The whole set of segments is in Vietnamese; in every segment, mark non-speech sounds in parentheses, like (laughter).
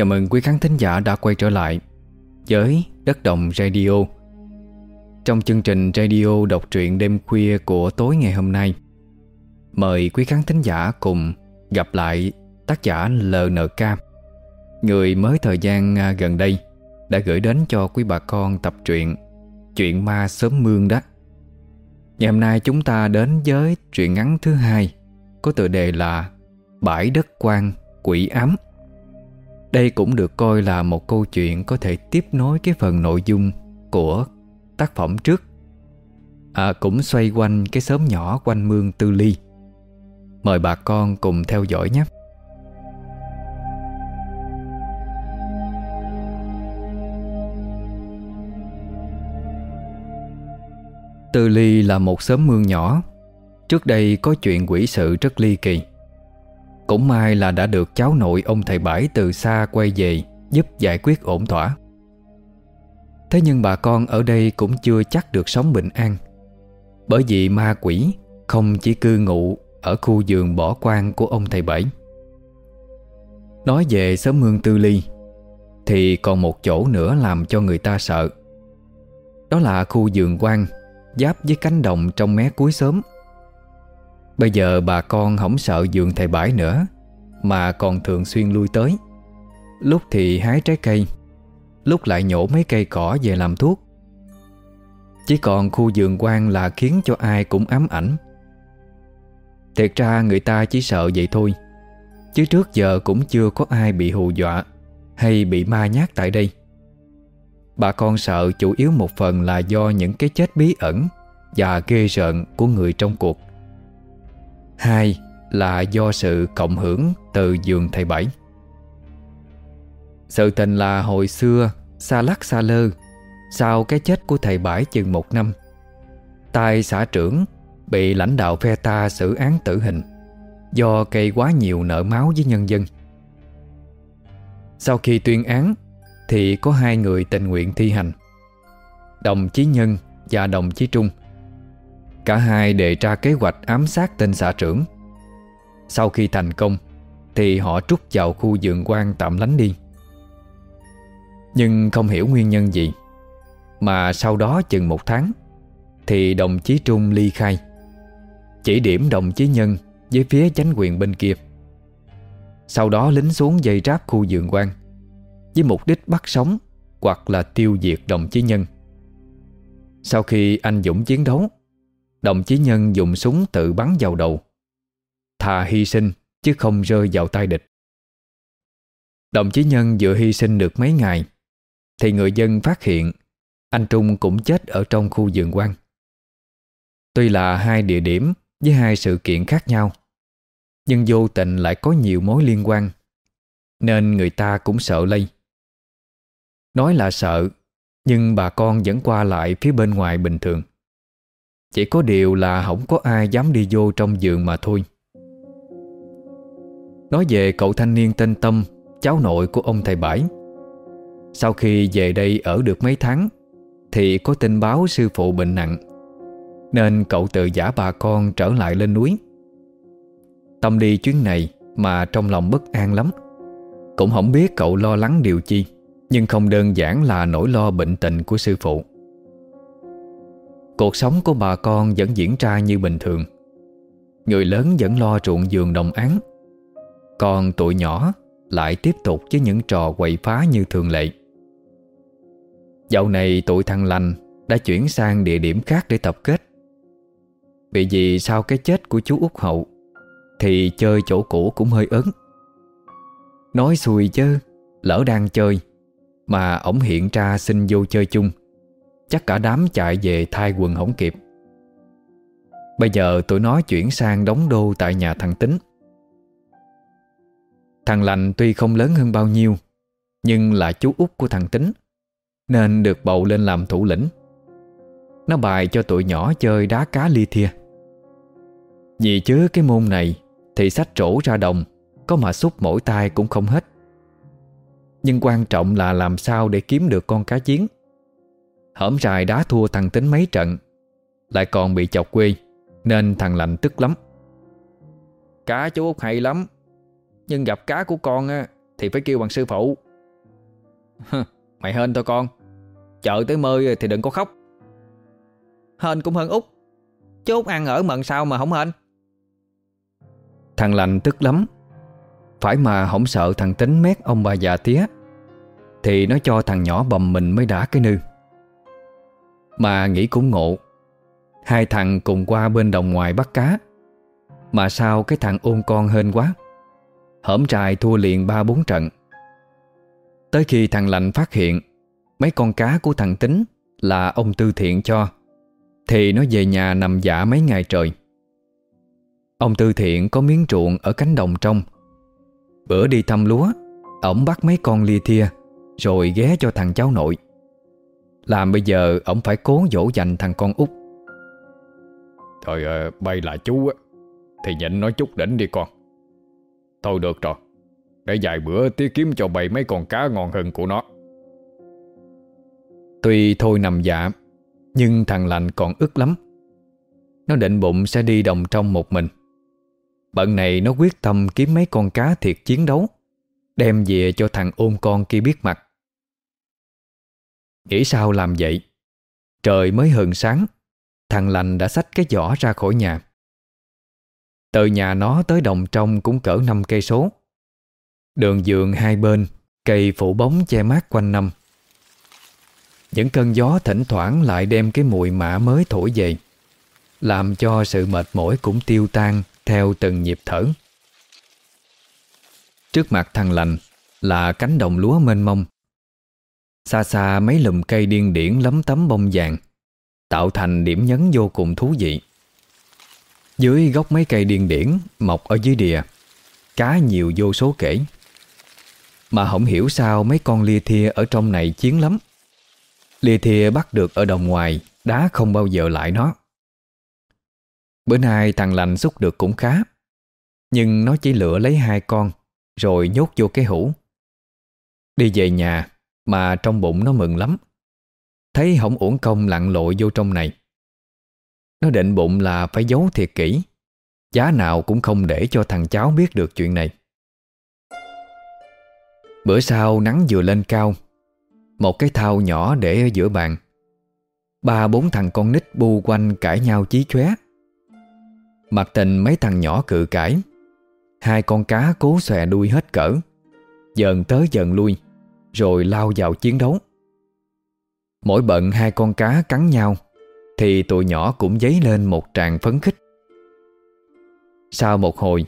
Chào mừng quý khán thính giả đã quay trở lại với Đất Đồng Radio. Trong chương trình radio đọc truyện đêm khuya của tối ngày hôm nay, Mời quý khán thính giả cùng gặp lại tác giả LNK Người mới thời gian à, gần đây đã gửi đến cho quý bà con tập truyện Chuyện ma sớm mương đó. Ngày hôm nay chúng ta đến với truyện ngắn thứ hai, Có tựa đề là Bãi đất quan quỷ ám. Đây cũng được coi là một câu chuyện Có thể tiếp nối cái phần nội dung Của tác phẩm trước. À, Cũng xoay quanh cái xóm nhỏ quanh mương Tư Ly. Mời bà con cùng theo dõi nhé. Tư Ly là một xóm mương nhỏ. Trước đây có chuyện quỷ sự rất ly kỳ. Cũng may là đã được cháu nội ông thầy Bãi từ xa quay về Giúp giải quyết ổn thỏa. Thế nhưng bà con ở đây cũng chưa chắc được sống bình an. Bởi vì ma quỷ không chỉ cư ngụ Ở khu vườn bỏ quan của ông thầy Bảy. Nói về xóm mương Tư Ly, Thì còn một chỗ nữa làm cho người ta sợ. Đó là khu vườn quan Giáp với cánh đồng trong mé cuối sớm Bây giờ bà con không sợ giường thầy bãi nữa, Mà còn thường xuyên lui tới. Lúc thì hái trái cây, Lúc lại nhổ mấy cây cỏ về làm thuốc. Chỉ còn khu vườn quan là khiến cho ai cũng ám ảnh. Thiệt ra người ta chỉ sợ vậy thôi, Chứ trước giờ cũng chưa có ai bị hù dọa Hay bị ma nhát tại đây. Bà con sợ chủ yếu một phần là do những cái chết bí ẩn Và ghê rợn của người trong cuộc. Hai là do sự cộng hưởng từ giường thầy Bảy. Sự tình là hồi xưa Xa lắc xa lơ, Sau cái chết của thầy Bảy chừng một năm tài xã trưởng Bị lãnh đạo phe ta xử án tử hình Do gây quá nhiều nợ máu với nhân dân. Sau khi tuyên án, thì có hai người tình nguyện thi hành, Đồng Chí Nhân và Đồng Chí Trung. Cả hai đề ra kế hoạch ám sát tên xã trưởng. Sau khi thành công Thì họ trút vào khu vườn quan tạm lánh đi. Nhưng không hiểu nguyên nhân gì Mà sau đó chừng một tháng Thì đồng chí Trung ly khai Chỉ điểm đồng chí Nhân Với phía chánh quyền bên kia. Sau đó lính xuống dây ráp khu vườn quan với mục đích bắt sống hoặc là tiêu diệt đồng chí nhân. Sau khi anh Dũng chiến đấu, đồng chí nhân dùng súng tự bắn vào đầu. Thà hy sinh, chứ không rơi vào tay địch. Đồng chí nhân vừa hy sinh được mấy ngày, thì người dân phát hiện anh Trung cũng chết ở trong khu vườn quan. Tuy là hai địa điểm với hai sự kiện khác nhau, nhưng vô tình lại có nhiều mối liên quan, nên người ta cũng sợ lây. Nói là sợ, Nhưng bà con vẫn qua lại phía bên ngoài bình thường chỉ có điều là không có ai dám đi vô trong giường mà thôi. Nói về cậu thanh niên tên Tâm, Cháu nội của ông thầy Bãi Sau khi về đây ở được mấy tháng, Thì có tin báo sư phụ bệnh nặng, Nên cậu tự giả bà con trở lại lên núi. Tâm đi chuyến này Mà trong lòng bất an lắm. Cũng không biết cậu lo lắng điều chi, nhưng không đơn giản là nỗi lo bệnh tình của sư phụ. Cuộc sống của bà con vẫn diễn ra như bình thường. Người lớn vẫn lo ruộng giường đồng án Còn tụi nhỏ lại tiếp tục với những trò quậy phá như thường lệ. Dạo này tụi thằng lành đã chuyển sang địa điểm khác để tập kết. Vì vì sau cái chết của chú út Hậu, Thì chơi chỗ cũ cũng hơi ớn. Nói xùi chứ, Lỡ đang chơi, mà ổng hiện ra xin vô chơi chung. Chắc cả đám chạy về thay quần hổng kịp. Bây giờ tụi nó chuyển sang đóng đô tại nhà thằng Tính. Thằng Lành tuy không lớn hơn bao nhiêu, Nhưng là chú út của thằng Tính, Nên được bầu lên làm thủ lĩnh. Nó bài cho tụi nhỏ chơi đá cá ly thia. Vì chứ cái môn này Thì sách trổ ra đồng, Có mà xúc mỗi tay cũng không hết. Nhưng quan trọng là làm sao để kiếm được con cá chiến. Hởm rài đá thua thằng tính mấy trận. Lại còn bị chọc quê Nên thằng lạnh tức lắm. Cá chú Út hay lắm Nhưng gặp cá của con á, thì phải kêu bằng sư phụ. Mày hên thôi con. Chợ tới mơi thì đừng có khóc. Hên cũng hơn Út. Chứ Út ăn ở mận sao mà không hên? Thằng lành tức lắm. Phải mà không sợ thằng tính mét ông bà già tía Thì nó cho thằng nhỏ bầm mình mới đã cái nư. Mà nghĩ cũng ngộ. Hai thằng cùng qua bên đồng ngoài bắt cá. Mà sao cái thằng ôn con hên quá? Hổm trài thua liền ba bốn trận. Tới khi thằng lạnh phát hiện, Mấy con cá của thằng tính Là ông Tư Thiện cho, Thì nó về nhà nằm giả mấy ngày trời. Ông Tư Thiện có miếng ruộng Ở cánh đồng trong. Bữa đi thăm lúa, Ổng bắt mấy con lia thia, Rồi ghé cho thằng cháu nội. Làm bây giờ ổng phải cố dỗ dành thằng con út. Thôi à, bay là chú á Thì nhịn nói chút đỉnh đi con. Thôi được rồi Để vài bữa tía kiếm cho bầy mấy con cá ngon hơn của nó. Tuy thôi nằm dạ Nhưng thằng lành còn ức lắm. Nó định bụng sẽ đi đồng trong một mình. Bận này nó quyết tâm kiếm mấy con cá thiệt chiến đấu Đem về cho thằng ôm con kia biết mặt Nghĩ sao làm vậy? Trời mới hừng sáng. Thằng lành đã xách cái giỏ ra khỏi nhà. Từ nhà nó tới đồng trong cũng cỡ 5 cây số. Đường giường hai bên, Cây phủ bóng che mát quanh năm. Những cơn gió thỉnh thoảng lại đem cái mùi mã mới thổi về, Làm cho sự mệt mỏi cũng tiêu tan Theo từng nhịp thở. Trước mặt thằng lành Là cánh đồng lúa mênh mông. Xa xa mấy lùm cây điên điển lấm tấm bông vàng, Tạo thành điểm nhấn vô cùng thú vị. Dưới gốc mấy cây điên điển Mọc ở dưới đìa, Cá nhiều vô số kể. Mà không hiểu sao mấy con lia thia Ở trong này chiến lắm. Lia thia bắt được ở đồng ngoài, Đá không bao giờ lại nó. Bữa nay thằng lành xúc được cũng khá, Nhưng nó chỉ lựa lấy hai con, Rồi nhốt vô cái hũ. Đi về nhà mà trong bụng nó mừng lắm. Thấy hổng uổng công lặn lội vô trong này. Nó định bụng là phải giấu thiệt kỹ. Giá nào cũng không để cho thằng cháu biết được chuyện này. Bữa sau nắng vừa lên cao, Một cái thao nhỏ để ở giữa bàn. Ba bốn thằng con nít bu quanh cãi nhau chí chóe. Mặt tình mấy thằng nhỏ cự cãi. Hai con cá cố xòe đuôi hết cỡ. Dần tới dần lui. Rồi lao vào chiến đấu. Mỗi bận hai con cá cắn nhau, Thì tụi nhỏ cũng dấy lên một tràng phấn khích. Sau một hồi,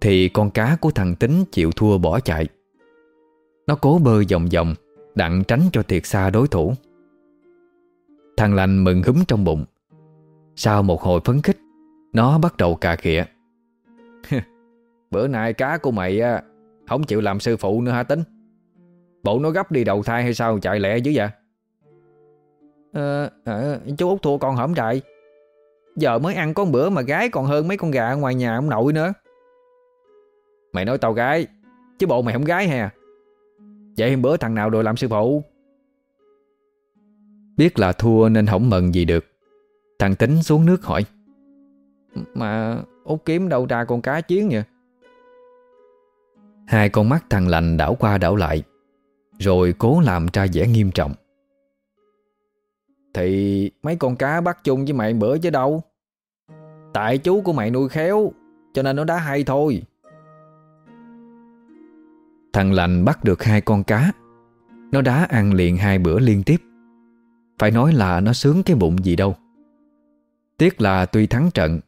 Thì con cá của thằng Tính chịu thua bỏ chạy. Nó cố bơi vòng vòng, Đặng tránh cho thiệt xa đối thủ. Thằng lành mừng húm trong bụng. Sau một hồi phấn khích, Nó bắt đầu cà khịa. (laughs) Bữa nay cá của mày Không chịu làm sư phụ nữa hả tính? Bộ nó gấp đi đầu thai hay sao? Chạy lẹ dữ vậy? Ờ, à, chú Út thua con hổm trại. Giờ mới ăn có một bữa mà gái còn hơn mấy con gà ngoài nhà ông nội nữa. Mày nói tao gái Chứ bộ mày không gái hè. Vậy hôm bữa thằng nào rồi làm sư phụ? Biết là thua nên không mừng gì được. Thằng Tính xuống nước hỏi. Mà Út kiếm đâu ra con cá chiến nhỉ Hai con mắt thằng lành đảo qua đảo lại rồi cố làm ra vẻ nghiêm trọng. Thì mấy con cá bắt chung với mày bữa chứ đâu? Tại chú của mày nuôi khéo, Cho nên nó đá hay thôi. Thằng lành bắt được hai con cá. Nó đá ăn liền hai bữa liên tiếp. Phải nói là nó sướng cái bụng gì đâu. Tiếc là tuy thắng trận,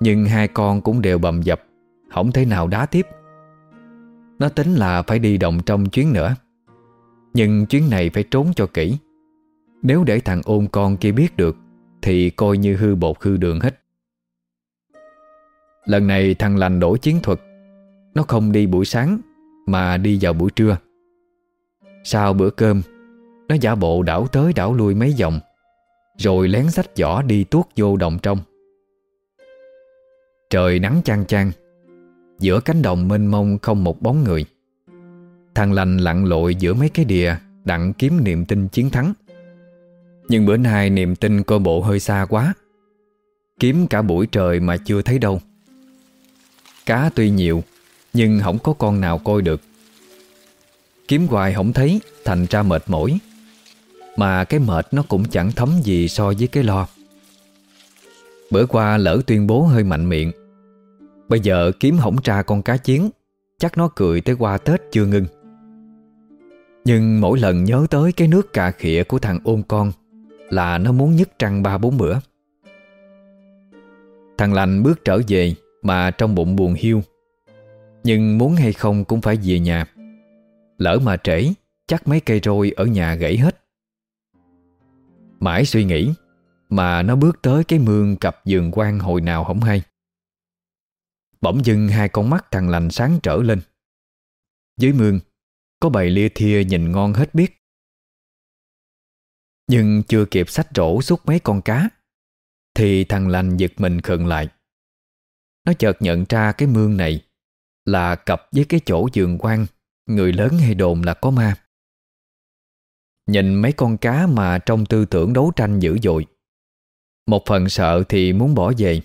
Nhưng hai con cũng đều bầm dập, Không thể nào đá tiếp. Nó tính là phải đi đồng trong chuyến nữa. Nhưng chuyến này phải trốn cho kỹ. Nếu để thằng ôn con kia biết được, Thì coi như hư bột hư đường hết. Lần này thằng lành đổi chiến thuật. Nó không đi buổi sáng, Mà đi vào buổi trưa. Sau bữa cơm, Nó giả bộ đảo tới đảo lui mấy vòng, Rồi lén sách giỏ đi tuốt vô đồng trong. Trời nắng chang chang, Giữa cánh đồng mênh mông không một bóng người. Thằng lành lặn lội giữa mấy cái đìa, Đặng kiếm niềm tin chiến thắng. Nhưng bữa nay niềm tin coi bộ hơi xa quá. Kiếm cả buổi trời mà chưa thấy đâu. Cá tuy nhiều, Nhưng không có con nào coi được. Kiếm hoài không thấy, Thành ra mệt mỏi. Mà cái mệt nó cũng chẳng thấm gì so với cái lo. Bữa qua lỡ tuyên bố hơi mạnh miệng. Bây giờ kiếm hổng tra con cá chiến, Chắc nó cười tới qua Tết chưa ngưng nhưng mỗi lần nhớ tới cái nước cà khịa của thằng ôm con Là nó muốn nhức trăng ba bốn bữa. Thằng lành bước trở về Mà trong bụng buồn hiu, Nhưng muốn hay không cũng phải về nhà. Lỡ mà trễ, Chắc mấy cây roi ở nhà gãy hết. Mãi suy nghĩ Mà nó bước tới cái mương cặp giường quan hồi nào không hay. Bỗng dưng hai con mắt thằng lành sáng trở lên. Dưới mương có bầy lia thia nhìn ngon hết biết. Nhưng chưa kịp sách rổ suốt mấy con cá, Thì thằng lành giật mình khựng lại. Nó chợt nhận ra cái mương này Là cặp với cái chỗ giường quan, Người lớn hay đồn là có ma. Nhìn mấy con cá mà trong tư tưởng đấu tranh dữ dội, Một phần sợ thì muốn bỏ về,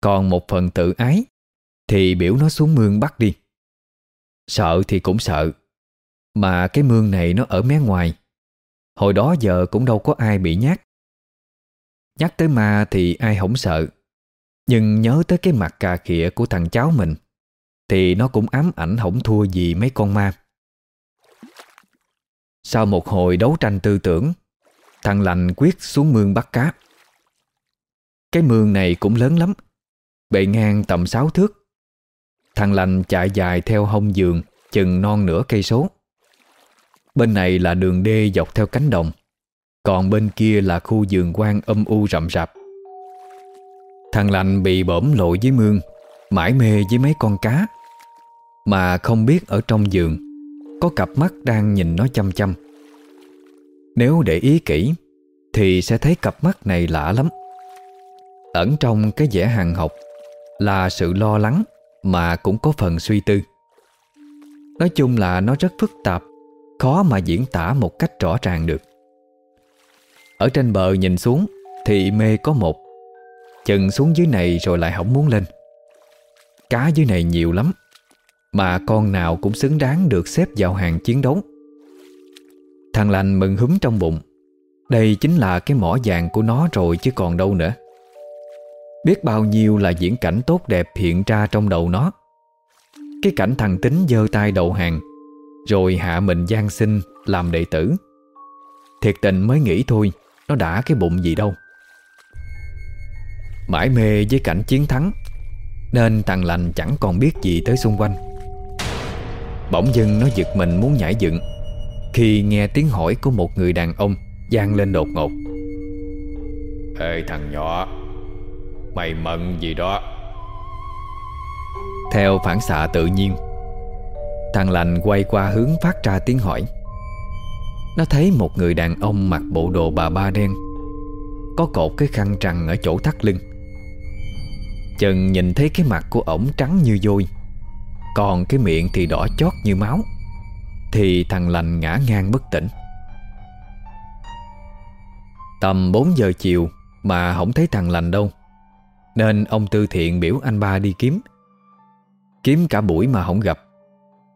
Còn một phần tự ái Thì biểu nó xuống mương bắt đi. Sợ thì cũng sợ. Mà cái mương này nó ở mé ngoài. Hồi đó giờ cũng đâu có ai bị nhát. Nhắc tới ma thì ai không sợ. Nhưng nhớ tới cái mặt cà khịa của thằng cháu mình, Thì nó cũng ám ảnh không thua gì mấy con ma. Sau một hồi đấu tranh tư tưởng, Thằng lành quyết xuống mương bắt cá. Cái mương này cũng lớn lắm, Bề ngang tầm 6 thước. Thằng lành chạy dài theo hông giường, Chừng non nửa cây số. Bên này là đường đê dọc theo cánh đồng. Còn bên kia là khu vườn quan âm u rậm rạp. Thằng lành bị bổm lội dưới mương Mãi mê với mấy con cá. Mà không biết ở trong giường Có cặp mắt đang nhìn nó chăm chăm. Nếu để ý kỹ, Thì sẽ thấy cặp mắt này lạ lắm. Ẩn trong cái vẻ hàng học Là sự lo lắng Mà cũng có phần suy tư. Nói chung là nó rất phức tạp. Khó mà diễn tả một cách rõ ràng được. Ở trên bờ nhìn xuống Thì mê có một. Chừng xuống dưới này rồi lại không muốn lên. Cá dưới này nhiều lắm, Mà con nào cũng xứng đáng được xếp vào hàng chiến đấu. Thằng lành mừng húm trong bụng. Đây chính là cái mỏ vàng của nó rồi chứ còn đâu nữa. Biết bao nhiêu là diễn cảnh tốt đẹp hiện ra trong đầu nó. Cái cảnh thằng tính giơ tay đầu hàng. Rồi hạ mình gian sinh làm đệ tử. Thiệt tình mới nghĩ thôi Nó đã cái bụng gì đâu. Mãi mê với cảnh chiến thắng Nên thằng lành chẳng còn biết gì tới xung quanh. Bỗng dưng nó giật mình muốn nhảy dựng Khi nghe tiếng hỏi của một người đàn ông vang lên đột ngột. Ê thằng nhỏ Mày mận gì đó? Theo phản xạ tự nhiên Thằng lành quay qua hướng phát ra tiếng hỏi. Nó thấy một người đàn ông mặc bộ đồ bà ba đen, Có cột cái khăn trằn ở chỗ thắt lưng. Chừng nhìn thấy cái mặt của ổng trắng như vôi, Còn cái miệng thì đỏ chót như máu, Thì thằng lành ngã ngang bất tỉnh. Tầm 4 giờ chiều Mà không thấy thằng lành đâu, Nên ông Tư Thiện biểu anh ba đi kiếm. Kiếm cả buổi mà không gặp.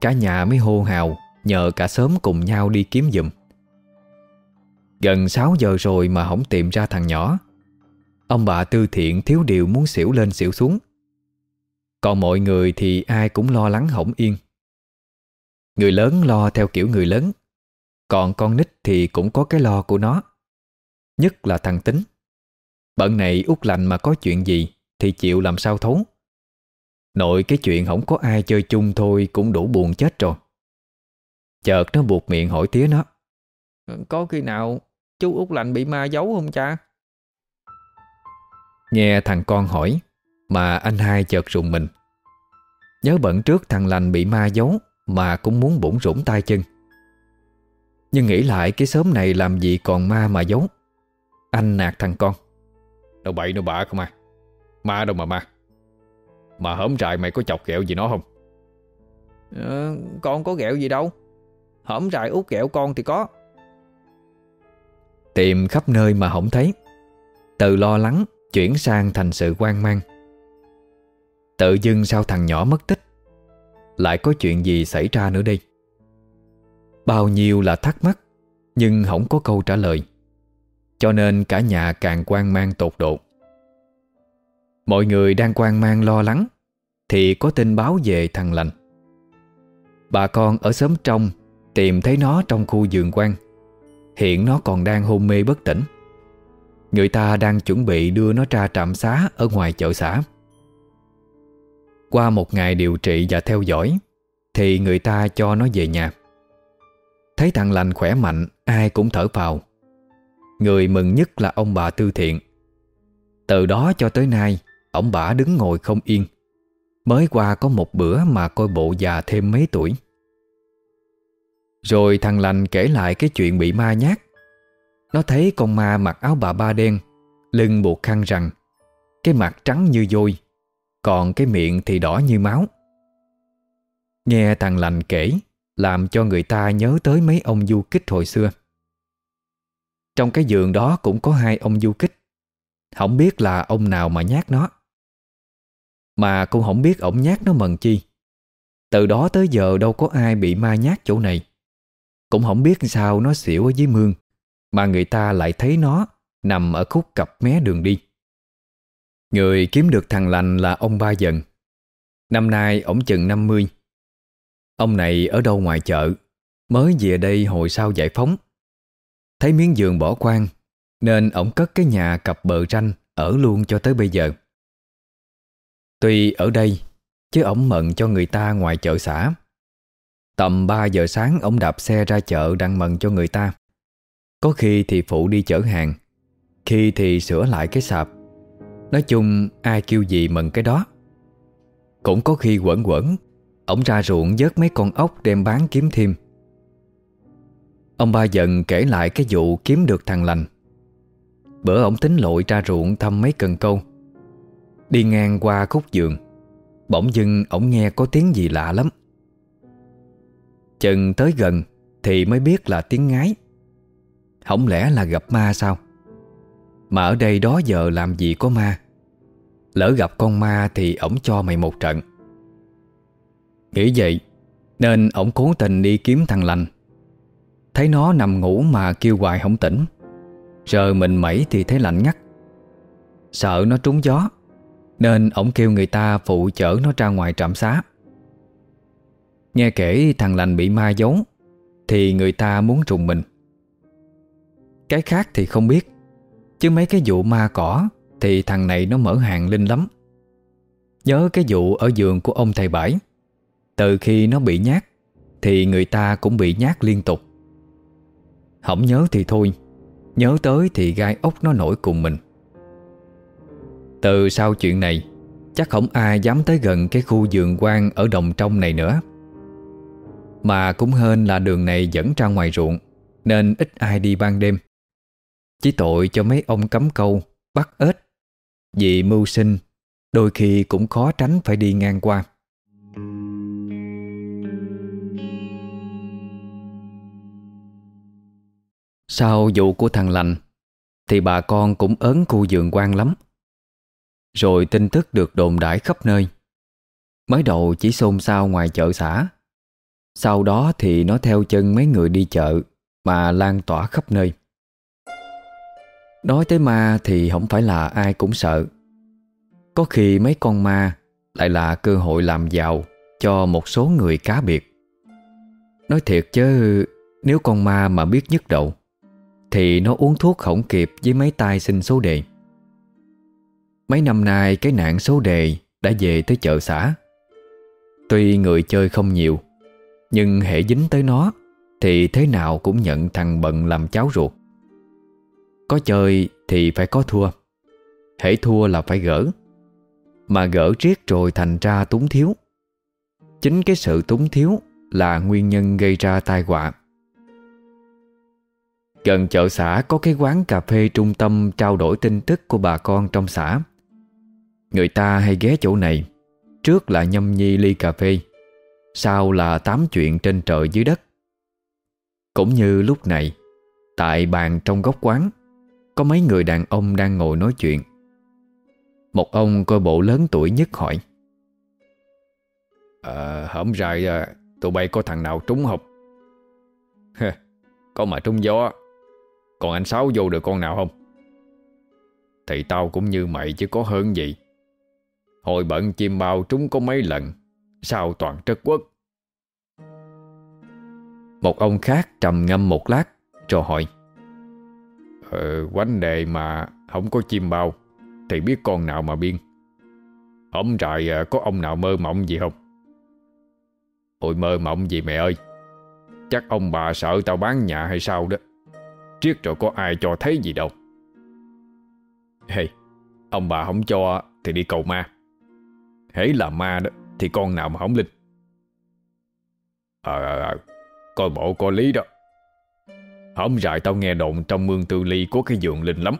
Cả nhà mới hô hào, Nhờ cả sớm cùng nhau đi kiếm giùm. Gần 6 giờ rồi mà không tìm ra thằng nhỏ. Ông bà Tư Thiện thiếu điều muốn xỉu lên xỉu xuống. Còn mọi người thì ai cũng lo lắng hổng yên. Người lớn lo theo kiểu người lớn, Còn con nít thì cũng có cái lo của nó. Nhất là thằng tính. Bận này út lành mà có chuyện gì Thì chịu làm sao thấu. Nội cái chuyện không có ai chơi chung thôi Cũng đủ buồn chết rồi. Chợt nó buộc miệng hỏi tía nó ừ, Có khi nào chú út lành bị ma giấu không cha? Nghe thằng con hỏi, Mà anh hai chợt rùng mình. Nhớ bận trước thằng lành bị ma giấu Mà cũng muốn bủng rủng tay chân. Nhưng nghĩ lại cái xóm này làm gì còn ma mà giấu. Anh nạt thằng con Đâu bậy đâu bạ không à Ma đâu mà ma. Mà hổm trại mày có chọc ghẹo gì nó không? Ờ, con có ghẹo gì đâu. Hổm rại út ghẹo con thì có. Tìm khắp nơi mà không thấy. Từ lo lắng Chuyển sang thành sự quan mang. Tự dưng sao thằng nhỏ mất tích? Lại có chuyện gì xảy ra nữa đây? Bao nhiêu là thắc mắc Nhưng không có câu trả lời. Cho nên cả nhà càng quan mang tột độ Mọi người đang quan mang lo lắng, Thì có tin báo về thằng lành. Bà con ở xóm trong Tìm thấy nó trong khu vườn quan. Hiện nó còn đang hôn mê bất tỉnh. Người ta đang chuẩn bị đưa nó ra trạm xá Ở ngoài chợ xã. Qua một ngày điều trị và theo dõi, Thì người ta cho nó về nhà. Thấy thằng lành khỏe mạnh, Ai cũng thở phào. Người mừng nhất là ông bà Tư Thiện. Từ đó cho tới nay Ông bà đứng ngồi không yên. Mới qua có một bữa mà coi bộ già thêm mấy tuổi. Rồi thằng lành kể lại cái chuyện bị ma nhát. Nó thấy con ma mặc áo bà ba đen, Lưng buộc khăn rằng Cái mặt trắng như vôi Còn cái miệng thì đỏ như máu. Nghe thằng lành kể, Làm cho người ta nhớ tới mấy ông du kích hồi xưa. Trong cái giường đó cũng có hai ông du kích. Không biết là ông nào mà nhát nó mà cũng không biết ổng nhát nó mần chi. Từ đó tới giờ đâu có ai bị ma nhát chỗ này. Cũng không biết sao nó xỉu ở dưới mương, Mà người ta lại thấy nó Nằm ở khúc cặp mé đường đi. Người kiếm được thằng lành là ông Ba Dần. Năm nay ổng chừng 50 Ông này ở đâu ngoài chợ? Mới về đây hồi sau giải phóng. Thấy miếng giường bỏ quan Nên ổng cất cái nhà cặp bờ ranh Ở luôn cho tới bây giờ. Tuy ở đây, Chứ ổng mận cho người ta ngoài chợ xã Tầm 3 giờ sáng Ông đạp xe ra chợ đang mận cho người ta. Có khi thì phụ đi chở hàng, Khi thì sửa lại cái sạp. Nói chung, ai kêu gì mận cái đó. Cũng có khi quẩn quẩn Ông ra ruộng vớt mấy con ốc đem bán kiếm thêm. Ông ba dần kể lại cái vụ kiếm được thằng lành. Bữa ông tính lội ra ruộng thăm mấy cần câu. Đi ngang qua khúc giường. Bỗng dưng ổng nghe có tiếng gì lạ lắm. Chừng tới gần Thì mới biết là tiếng ngái. Không lẽ là gặp ma sao? Mà ở đây đó giờ làm gì có ma? Lỡ gặp con ma Thì ổng cho mày một trận. Nghĩ vậy, Nên ổng cố tình đi kiếm thằng lành. Thấy nó nằm ngủ mà kêu hoài không tỉnh. Giờ mình mẩy thì thấy lạnh ngắt. Sợ nó trúng gió nên ổng kêu người ta phụ chở nó ra ngoài trạm xá. Nghe kể thằng lành bị ma giấu, Thì người ta muốn trùng mình. Cái khác thì không biết, Chứ mấy cái vụ ma cỏ Thì thằng này nó mở hàng linh lắm. Nhớ cái vụ ở giường của ông thầy Bãi Từ khi nó bị nhát Thì người ta cũng bị nhát liên tục. Không nhớ thì thôi, Nhớ tới thì gai ốc nó nổi cùng mình từ sau chuyện này, Chắc không ai dám tới gần cái khu vườn quan Ở đồng trong này nữa. Mà cũng hên là đường này dẫn ra ngoài ruộng, Nên ít ai đi ban đêm. Chỉ tội cho mấy ông cấm câu, Bắt ếch. Vì mưu sinh, Đôi khi cũng khó tránh phải đi ngang qua. Sau vụ của thằng lành, Thì bà con cũng ớn khu vườn quan lắm rồi tin tức được đồn đãi khắp nơi. Mới đầu chỉ xôn xao ngoài chợ xã Sau đó thì nó theo chân mấy người đi chợ Mà lan tỏa khắp nơi. Nói tới ma thì không phải là ai cũng sợ. Có khi mấy con ma lại là cơ hội làm giàu cho một số người cá biệt. Nói thiệt chứ, nếu con ma mà biết nhức đầu Thì nó uống thuốc khổng kịp với mấy tay xin số đề. Mấy năm nay cái nạn số đề đã về tới chợ xã. Tuy người chơi không nhiều, Nhưng hệ dính tới nó Thì thế nào cũng nhận thằng bận làm cháu ruột. Có chơi thì phải có thua, Hễ thua là phải gỡ. Mà gỡ riết rồi thành ra túng thiếu. Chính cái sự túng thiếu Là nguyên nhân gây ra tai họa. Gần chợ xã có cái quán cà phê trung tâm trao đổi tin tức của bà con trong xã. Người ta hay ghé chỗ này. Trước là nhâm nhi ly cà phê Sau là tám chuyện trên trời dưới đất. Cũng như lúc này Tại bàn trong góc quán Có mấy người đàn ông đang ngồi nói chuyện. Một ông coi bộ lớn tuổi nhất hỏi. À, Hổm rày à, tụi bay có thằng nào trúng học Có mà trúng gió. Còn anh Sáu vô được con nào không? Thì tao cũng như mày chứ có hơn gì. Hồi bận chim bao trúng có mấy lần. Sao toàn trất quốc Một ông khác trầm ngâm một lát Rồi hỏi Ờ, quánh đề mà không có chim bao Thì biết con nào mà biên? Ông trại ờ, có ông nào mơ mộng gì không? Ôi mơ mộng gì mẹ ơi Chắc ông bà sợ tao bán nhà hay sao đó Triết rồi có ai cho thấy gì đâu. Hey Ông bà không cho thì đi cầu ma. Hễ là ma đó Thì con nào mà không linh? Ờ ờ ờ Coi bộ coi lý đó. Hôm rại tao nghe đồn trong mương tư ly có cái giường linh lắm.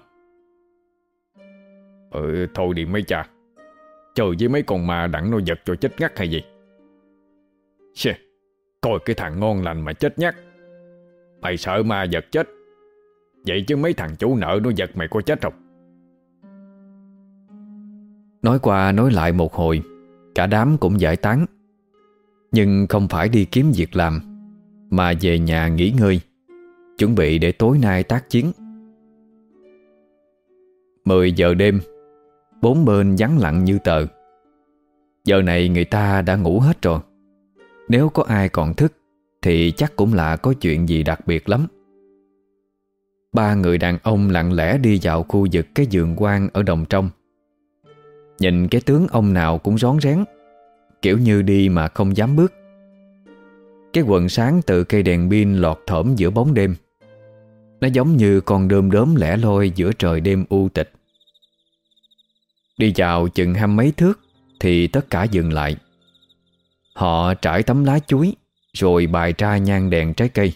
Ừ thôi đi mấy cha. Chơi với mấy con ma đặng nó giật cho chết ngắt hay gì? Xê, Coi cái thằng ngon lành mà chết nhắc Mày sợ ma giật chết. Vậy chứ mấy thằng chủ nợ nó giật mày có chết không? Nói qua nói lại một hồi, Cả đám cũng giải tán. Nhưng không phải đi kiếm việc làm, Mà về nhà nghỉ ngơi, Chuẩn bị để tối nay tác chiến. 10 giờ đêm, Bốn bên vắng lặng như tờ. Giờ này người ta đã ngủ hết rồi. Nếu có ai còn thức, Thì chắc cũng là có chuyện gì đặc biệt lắm. Ba người đàn ông lặng lẽ đi vào khu vực cái giường quan ở đồng trong. Nhìn cái tướng ông nào cũng rón rén, Kiểu như đi mà không dám bước. Cái quần sáng từ cây đèn pin lọt thởm giữa bóng đêm. Nó giống như con đơm đớm lẻ loi giữa trời đêm u tịch. Đi vào chừng hai mấy thước Thì tất cả dừng lại. Họ trải tấm lá chuối, Rồi bài ra nhang đèn trái cây.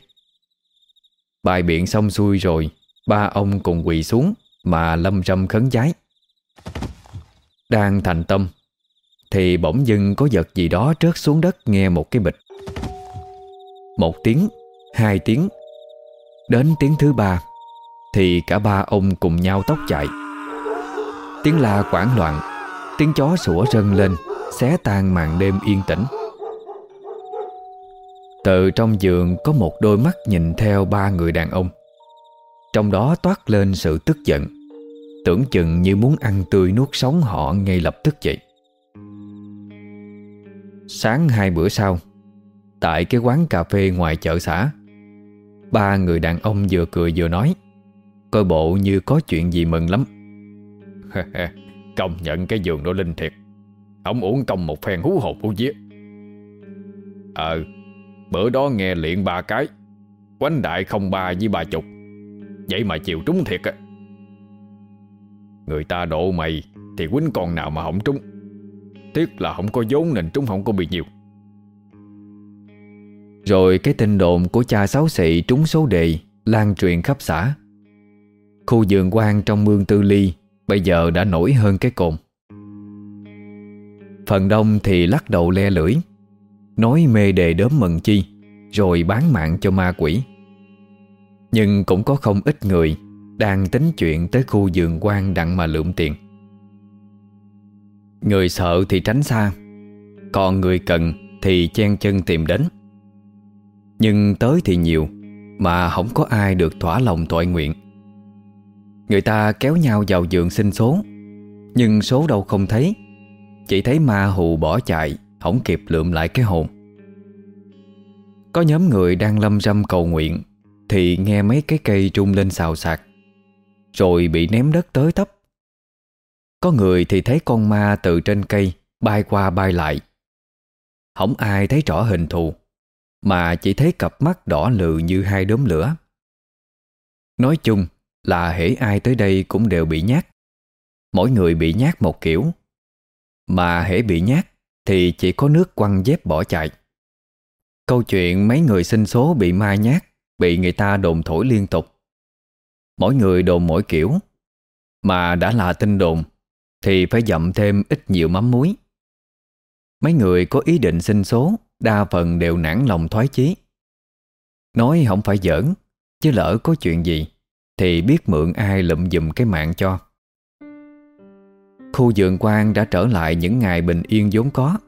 Bài biện xong xuôi rồi, Ba ông cùng quỳ xuống Mà lâm râm khấn giái. Đang thành tâm. Thì bỗng dưng có vật gì đó Rớt xuống đất nghe một cái bịch. Một tiếng, Hai tiếng. Đến tiếng thứ ba, Thì cả ba ông cùng nhau tóc chạy. Tiếng la quảng loạn, Tiếng chó sủa rân lên, Xé tan màn đêm yên tĩnh. Từ trong giường có một đôi mắt nhìn theo ba người đàn ông. Trong đó toát lên sự tức giận. Tưởng chừng như muốn ăn tươi nuốt sống họ ngay lập tức vậy. Sáng hai bữa sau, Tại cái quán cà phê ngoài chợ xã, Ba người đàn ông vừa cười vừa nói, Coi bộ như có chuyện gì mừng lắm. (laughs) Công nhận cái giường đó linh thiệt Ông uống công một phen hú hồn hú vía. Ờ Bữa đó nghe liền ba cái, Quánh đại không ba với ba chục, Vậy mà chịu trúng thiệt á. Người ta độ mày, Thì quýnh con nào mà không trúng. Tiếc là không có vốn nên trúng không có bị nhiều. Rồi cái tin đồn của cha sáu xị trúng số đề, Lan truyền khắp xã. Khu vườn quan trong mương tư ly Bây giờ đã nổi hơn cái cồn. Phần đông thì lắc đầu le lưỡi, Nói mê đề đớm mừng chi, Rồi bán mạng cho ma quỷ. Nhưng cũng có không ít người đang tính chuyện tới khu vườn quan đặng mà lượm tiền. Người sợ thì tránh xa, Còn người cần thì chen chân tìm đến. Nhưng tới thì nhiều, Mà không có ai được thỏa lòng tội nguyện. Người ta kéo nhau vào giường xin số, Nhưng số đâu không thấy. Chỉ thấy ma hù bỏ chạy, Không kịp lượm lại cái hồn. Có nhóm người đang lâm râm cầu nguyện, Thì nghe mấy cái cây trung lên xào xạc. Rồi bị ném đất tới tấp Có người thì thấy con ma từ trên cây Bay qua bay lại Không ai thấy rõ hình thù, Mà chỉ thấy cặp mắt đỏ lừ như hai đốm lửa Nói chung là hễ ai tới đây cũng đều bị nhát. Mỗi người bị nhát một kiểu. Mà hễ bị nhát thì chỉ có nước quăng dép bỏ chạy. Câu chuyện mấy người sinh số bị ma nhát, bị người ta đồn thổi liên tục. Mỗi người đồn mỗi kiểu. Mà đã là tin đồn thì phải dậm thêm ít nhiều mắm muối. Mấy người có ý định sinh số đa phần đều nản lòng thoái chí. Nói không phải giỡn, chứ lỡ có chuyện gì thì biết mượn ai lụm dùm cái mạng cho Khu vườn quan đã trở lại những ngày bình yên vốn có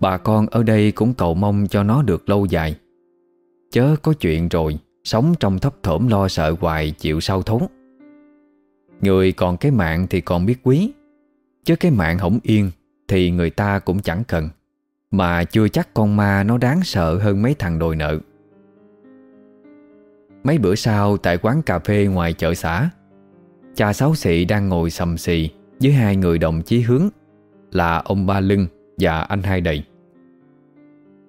Bà con ở đây cũng cầu mong cho nó được lâu dài Chớ có chuyện rồi Sống trong thấp thỏm lo sợ hoài chịu sau thốn. Người còn cái mạng thì còn biết quý, Chứ cái mạng hổng yên Thì người ta cũng chẳng cần, Mà chưa chắc con ma nó đáng sợ hơn mấy thằng đòi nợ. Mấy bữa sau, tại quán cà phê ngoài chợ xã, Cha Sáu Xị đang ngồi sầm xì Với hai người đồng chí hướng, Là ông Ba Lưng và anh Hai Đầy.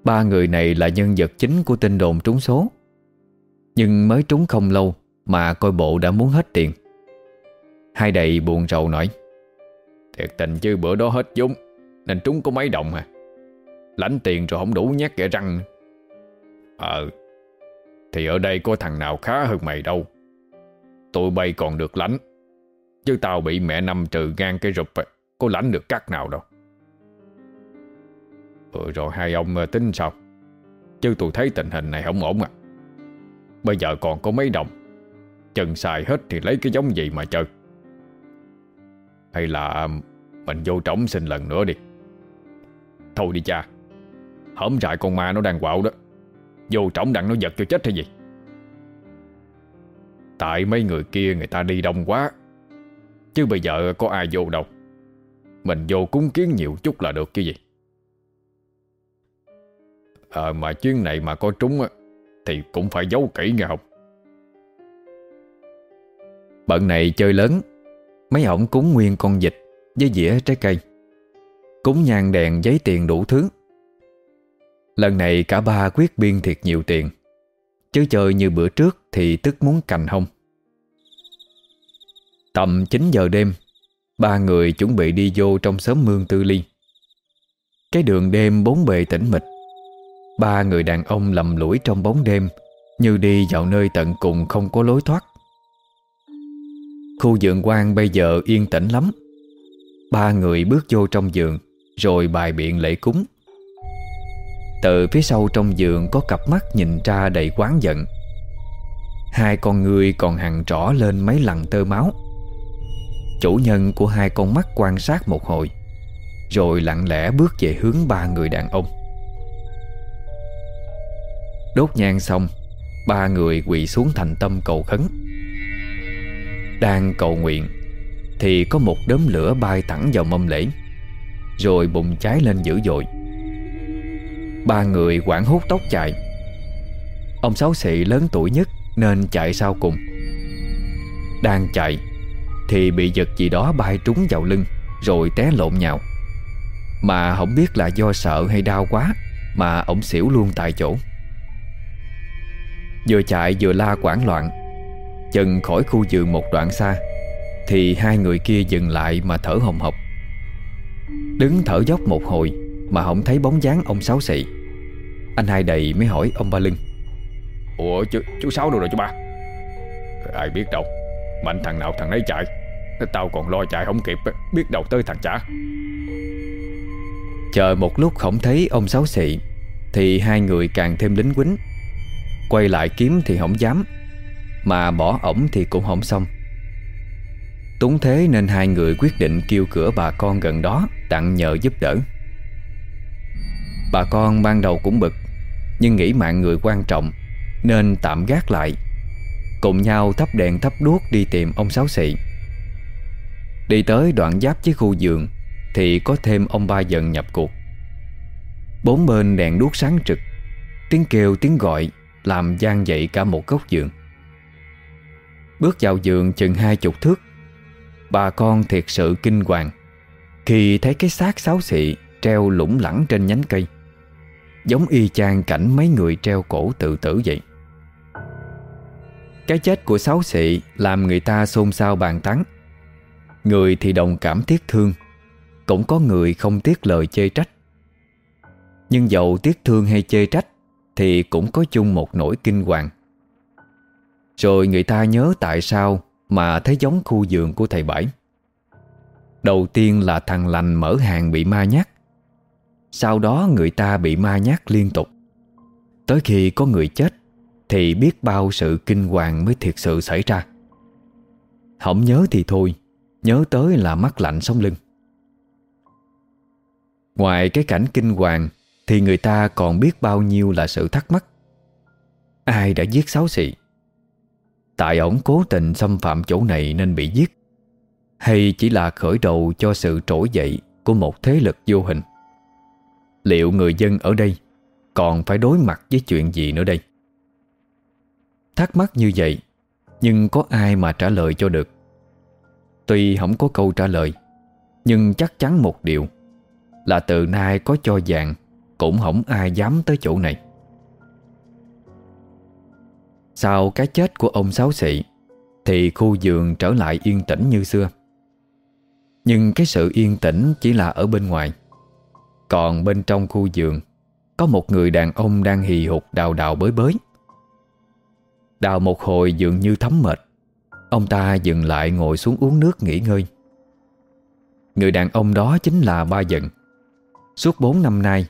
Ba người này là nhân vật chính của tin đồn trúng số. Nhưng mới trúng không lâu Mà coi bộ đã muốn hết tiền. Hai Đầy buồn rầu nói, Thiệt tình chứ, bữa đó hết vốn, Nên trúng có mấy đồng à? Lãnh tiền rồi không đủ nhát kẻ răng Ờ Thì ở đây có thằng nào khá hơn mày đâu. Tụi bay còn được lãnh, Chứ tao bị mẹ năm trừ ngang cái rụp à, Có lãnh được cắt nào đâu. Ừ rồi hai ông ờ, tính sao? Chứ tôi thấy tình hình này không ổn à? Bây giờ còn có mấy đồng. Chân xài hết thì lấy cái giống gì mà chơi? Hay là Mình vô trống xin lần nữa đi. Thôi đi cha. Hổm rại con ma nó đang quạo đó. Vô trống đặng nó giật cho chết hay gì? Tại mấy người kia người ta đi đông quá. Chứ bây giờ có ai vô đâu. Mình vô cúng kiến nhiều chút là được chứ gì? Ờ mà chuyến này mà có trúng á thì cũng phải giấu kỹ nghe không? Bận này chơi lớn, Mấy ổng cúng nguyên con vịt Với dĩa trái cây, Cúng nhang đèn giấy tiền đủ thứ. Lần này cả ba quyết biên thiệt nhiều tiền, Chứ chơi như bữa trước Thì tức muốn cành hông. Tầm 9 giờ đêm, Ba người chuẩn bị đi vô trong xóm mương tư ly. Cái đường đêm bốn bề tĩnh mịch Ba người đàn ông lầm lũi trong bóng đêm, Như đi vào nơi tận cùng không có lối thoát. Khu vườn quan bây giờ yên tĩnh lắm. Ba người bước vô trong vườn, Rồi bài biện lễ cúng. Từ phía sau trong vườn có cặp mắt nhìn ra đầy quán giận. Hai con người còn hằn rõ lên mấy lần tơ máu. Chủ nhân của hai con mắt quan sát một hồi, Rồi lặng lẽ bước về hướng ba người đàn ông. Đốt nhang xong, Ba người quỳ xuống thành tâm cầu khấn. Đang cầu nguyện, Thì có một đốm lửa bay thẳng vào mâm lễ, Rồi bùng cháy lên dữ dội. Ba người quảng hút tóc chạy. Ông Sáu Sĩ lớn tuổi nhất Nên chạy sau cùng. Đang chạy, Thì bị vật gì đó bay trúng vào lưng, Rồi té lộn nhào. Mà không biết là do sợ hay đau quá, Mà ông xỉu luôn tại chỗ. Vừa chạy vừa la quảng loạn. Chừng khỏi khu vườn một đoạn xa Thì hai người kia dừng lại mà thở hồng hộc. Đứng thở dốc một hồi Mà không thấy bóng dáng ông Sáu Xị Anh hai đầy mới hỏi ông Ba Lưng. Ủa chú, chú Sáu đâu rồi chú ba? Ai biết đâu Mạnh thằng nào thằng nấy chạy. Tao còn lo chạy không kịp Biết đâu tới thằng chả. Chờ một lúc không thấy ông Sáu Xị Thì hai người càng thêm lính quýnh Quay lại kiếm thì không dám, Mà bỏ ổng thì cũng không xong. Túng thế nên hai người quyết định kêu cửa bà con gần đó Tặng nhờ giúp đỡ. Bà con ban đầu cũng bực, Nhưng nghĩ mạng người quan trọng Nên tạm gác lại, Cùng nhau thắp đèn thắp đuốc đi tìm ông Sáu Sị. Đi tới đoạn giáp với khu giường Thì có thêm ông ba dần nhập cuộc. Bốn bên đèn đuốc sáng trực, Tiếng kêu tiếng gọi làm gian dậy cả một góc giường. Bước vào giường chừng hai chục thước, Bà con thiệt sự kinh hoàng Khi thấy cái xác xáo xị Treo lủng lẳng trên nhánh cây, Giống y chang cảnh mấy người treo cổ tự tử vậy. Cái chết của xáo xị Làm người ta xôn xao bàn tán. Người thì đồng cảm tiếc thương, Cũng có người không tiếc lời chê trách. Nhưng dầu tiếc thương hay chê trách thì cũng có chung một nỗi kinh hoàng. Rồi người ta nhớ tại sao Mà thấy giống khu vườn của thầy Bảy. Đầu tiên là thằng lành mở hàng bị ma nhát. Sau đó người ta bị ma nhát liên tục. Tới khi có người chết Thì biết bao sự kinh hoàng mới thiệt sự xảy ra. Không nhớ thì thôi, Nhớ tới là mắt lạnh sống lưng. Ngoài cái cảnh kinh hoàng thì người ta còn biết bao nhiêu là sự thắc mắc. Ai đã giết Sáu Xị? Tại ổng cố tình xâm phạm chỗ này nên bị giết. Hay chỉ là khởi đầu cho sự trỗi dậy Của một thế lực vô hình? Liệu người dân ở đây Còn phải đối mặt với chuyện gì nữa đây? Thắc mắc như vậy, Nhưng có ai mà trả lời cho được? Tuy không có câu trả lời, Nhưng chắc chắn một điều, Là từ nay có cho vàng cũng không ai dám tới chỗ này. Sau cái chết của ông Sáu sĩ, Thì khu vườn trở lại yên tĩnh như xưa. Nhưng cái sự yên tĩnh chỉ là ở bên ngoài. Còn bên trong khu vườn Có một người đàn ông đang hì hục đào đào bới bới. Đào một hồi dường như thấm mệt. Ông ta dừng lại ngồi xuống uống nước nghỉ ngơi. Người đàn ông đó chính là ba dận Suốt 4 năm nay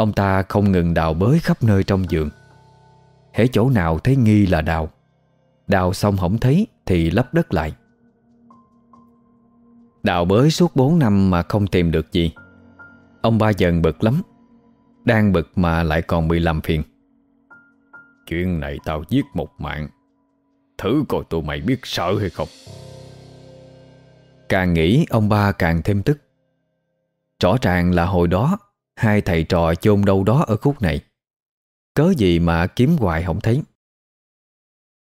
Ông ta không ngừng đào bới khắp nơi trong giường, Hễ chỗ nào thấy nghi là đào Đào xong không thấy Thì lấp đất lại. Đào bới suốt 4 năm mà không tìm được gì. Ông ba dần bực lắm Đang bực mà lại còn bị làm phiền. Chuyện này tao giết một mạng Thử coi tụi mày biết sợ hay không? Càng nghĩ ông ba càng thêm tức. Rõ ràng là hồi đó Hai thầy trò chôn đâu đó ở khúc này. Cớ gì mà kiếm hoài không thấy?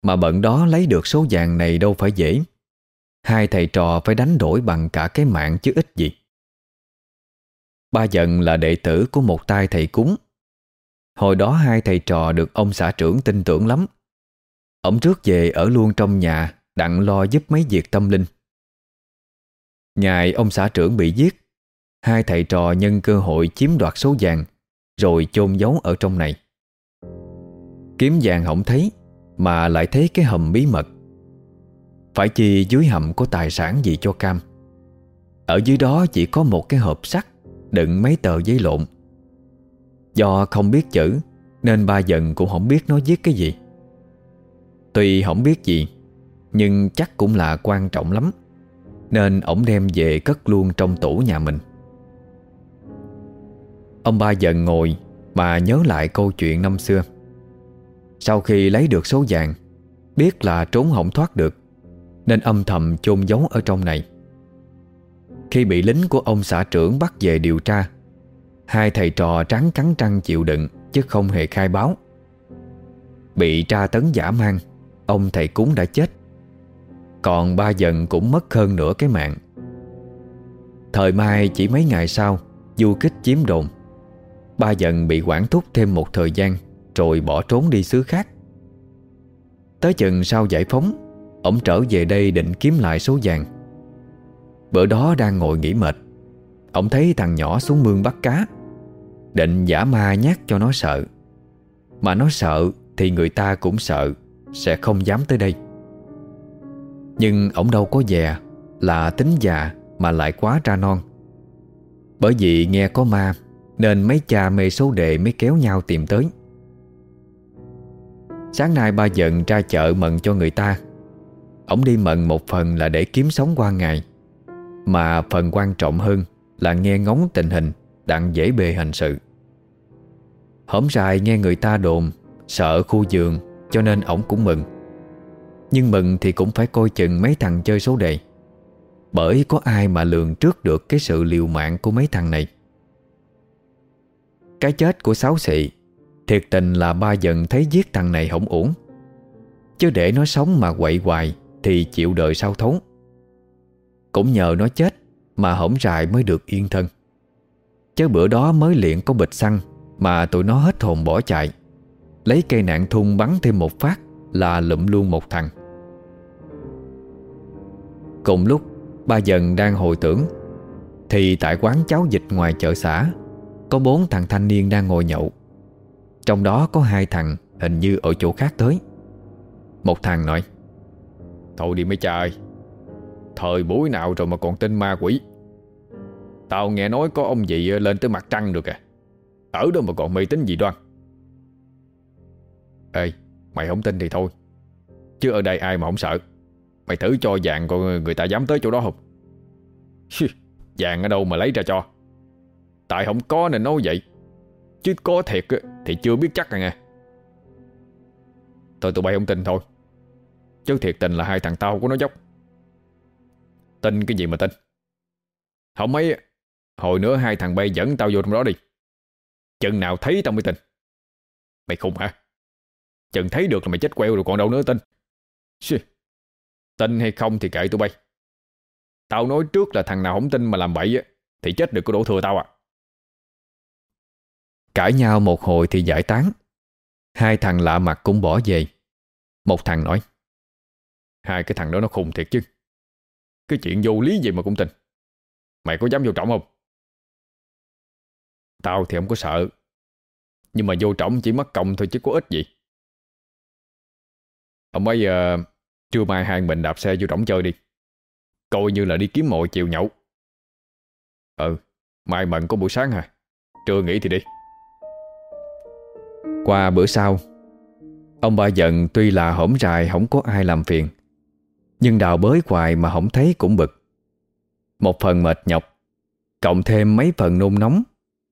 Mà bận đó lấy được số vàng này đâu phải dễ. Hai thầy trò phải đánh đổi bằng cả cái mạng chứ ít gì. Ba dần là đệ tử của một tai thầy cúng. Hồi đó hai thầy trò được ông xã trưởng tin tưởng lắm. Ông trước về ở luôn trong nhà, Đặng lo giúp mấy việc tâm linh. Ngày ông xã trưởng bị giết Hai thầy trò nhân cơ hội chiếm đoạt số vàng, Rồi chôn giấu ở trong này. Kiếm vàng không thấy, Mà lại thấy cái hầm bí mật. Phải chi dưới hầm có tài sản gì cho cam? Ở dưới đó chỉ có một cái hộp sắt Đựng mấy tờ giấy lộn. Do không biết chữ, Nên ba dần cũng không biết nó viết cái gì. Tuy không biết gì, Nhưng chắc cũng là quan trọng lắm, Nên ổng đem về cất luôn trong tủ nhà mình. Ông ba dần ngồi Mà nhớ lại câu chuyện năm xưa. Sau khi lấy được số vàng, Biết là trốn không thoát được, Nên âm thầm chôn giấu ở trong này. Khi bị lính của ông xã trưởng bắt về điều tra, Hai thầy trò trắng cắn trăng chịu đựng Chứ không hề khai báo. Bị tra tấn giả mang, Ông thầy cúng đã chết. Còn ba dần cũng mất hơn nửa cái mạng. Thời mai chỉ mấy ngày sau, Du kích chiếm đồn. Ba dần bị quản thúc thêm một thời gian, Rồi bỏ trốn đi xứ khác. Tới chừng sau giải phóng, Ông trở về đây định kiếm lại số vàng. Bữa đó đang ngồi nghỉ mệt, Ông thấy thằng nhỏ xuống mương bắt cá, Định giả ma nhát cho nó sợ. Mà nó sợ Thì người ta cũng sợ, Sẽ không dám tới đây. Nhưng ổng đâu có già Là tính già Mà lại quá ra non. Bởi vì nghe có ma nên mấy cha mê số đề mới kéo nhau tìm tới. Sáng nay ba giận ra chợ mận cho người ta. Ổng đi mận một phần là để kiếm sống qua ngày, Mà phần quan trọng hơn Là nghe ngóng tình hình, Đặng dễ bề hành sự. Hổm rài nghe người ta đồn, Sợ khu giường Cho nên ổng cũng mừng. Nhưng mừng thì cũng phải coi chừng mấy thằng chơi số đề, Bởi có ai mà lường trước được Cái sự liều mạng của mấy thằng này. Cái chết của Sáu Sị Thiệt tình là ba dần thấy giết thằng này hổng uổng. Chứ để nó sống mà quậy hoài Thì chịu đời sao thốn Cũng nhờ nó chết Mà hổng rài mới được yên thân. Chứ bữa đó mới liền có bịch xăng Mà tụi nó hết hồn bỏ chạy. Lấy cây nạn thun bắn thêm một phát Là lụm luôn một thằng. Cùng lúc, Ba dần đang hồi tưởng Thì tại quán cháo dịch ngoài chợ xã có bốn thằng thanh niên đang ngồi nhậu. Trong đó có hai thằng Hình như ở chỗ khác tới. Một thằng nói, Thôi đi mấy cha ơi Thời buổi nào rồi mà còn tin ma quỷ? Tao nghe nói có ông gì ờ, lên tới mặt trăng được à Ở đâu mà còn mê tín gì đoan. Ê, Mày không tin thì thôi, Chứ ở đây ai mà không sợ. Mày thử cho vàng coi người ta dám tới chỗ đó không. (laughs) Vàng ở đâu mà lấy ra cho? Tại không có nên nói vậy. Chứ có thiệt thì chưa biết chắc rồi nghe Thôi tụi bay không tin thôi. Chứ thiệt tình là hai thằng tao của nó dốc. Tin cái gì mà tin? Không mấy Hồi nữa hai thằng bay dẫn tao vô trong đó đi. Chừng nào thấy tao mới tin. Mày khùng hả? Chừng thấy được là mày chết queo rồi còn đâu nữa tin. Xì. Tin hay không thì kệ tụi bay. Tao nói trước là thằng nào không tin mà làm bậy Thì chết được có đổ thừa tao à. Cãi nhau một hồi thì giải tán. Hai thằng lạ mặt cũng bỏ về. Một thằng nói Hai cái thằng đó nó khùng thiệt chứ. Cái chuyện vô lý gì mà cũng tin Mày có dám vô trọng không? Tao thì không có sợ Nhưng mà vô trọng chỉ mất công thôi chứ có ích gì. Ông ấy uh, Trưa mai hai mình đạp xe vô trọng chơi đi. Coi như là đi kiếm mồi chiều nhậu. Ừ Mai mận có buổi sáng hả? Trưa nghỉ thì đi. Qua bữa sau. Ông ba giận tuy là hổm rài Không có ai làm phiền, Nhưng đào bới hoài mà không thấy cũng bực. Một phần mệt nhọc, Cộng thêm mấy phần nôn nóng,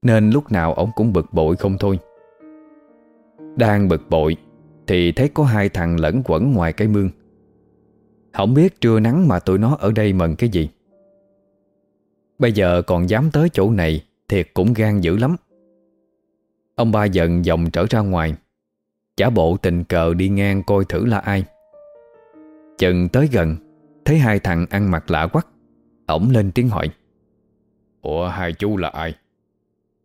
Nên lúc nào ông cũng bực bội không thôi. Đang bực bội Thì thấy có hai thằng lẫn quẩn ngoài cái mương. Không biết trưa nắng mà tụi nó ở đây mần cái gì. Bây giờ còn dám tới chỗ này Thiệt cũng gan dữ lắm. Ông ba giận dòng trở ra ngoài. Chả bộ tình cờ đi ngang coi thử là ai. Chừng tới gần Thấy hai thằng ăn mặc lạ quắc. Ổng lên tiếng hỏi. Ủa hai chú là ai?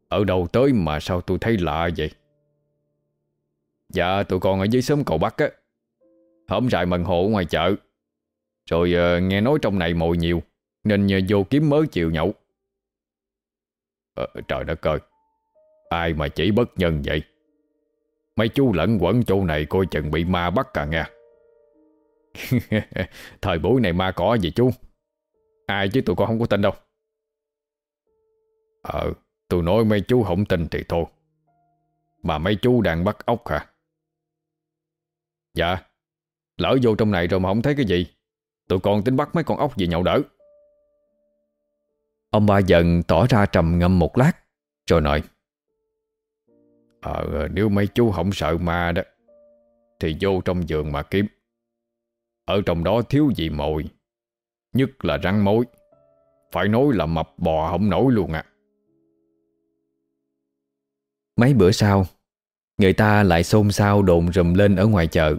Ở đâu tới mà sao tôi thấy lạ vậy? Dạ tụi con ở dưới xóm cầu Bắc á. Hổm rại mần hộ ngoài chợ. Rồi uh, nghe nói trong này mồi nhiều Nên uh, vô kiếm mới chịu nhậu. Uh, Trời đất ơi. Ai mà chỉ bất nhân vậy? Mấy chú lẫn quẩn chỗ này coi chừng bị ma bắt cả nghe. (laughs) Thời buổi này ma có gì chú? Ai chứ tụi con không có tin đâu. Ờ Tôi nói mấy chú không tin thì thôi. Mà mấy chú đang bắt ốc hả? Dạ. Lỡ vô trong này rồi mà không thấy cái gì, Tụi con tính bắt mấy con ốc gì nhậu đỡ. Ông ba dần tỏ ra trầm ngâm một lát, Rồi nói Ờ nếu mấy chú không sợ ma đó, Thì vô trong giường mà kiếm. Ở trong đó thiếu gì mồi, Nhất là răng mối. Phải nói là mập bò không nổi luôn à. Mấy bữa sau, Người ta lại xôn xao đồn rùm lên ở ngoài chợ.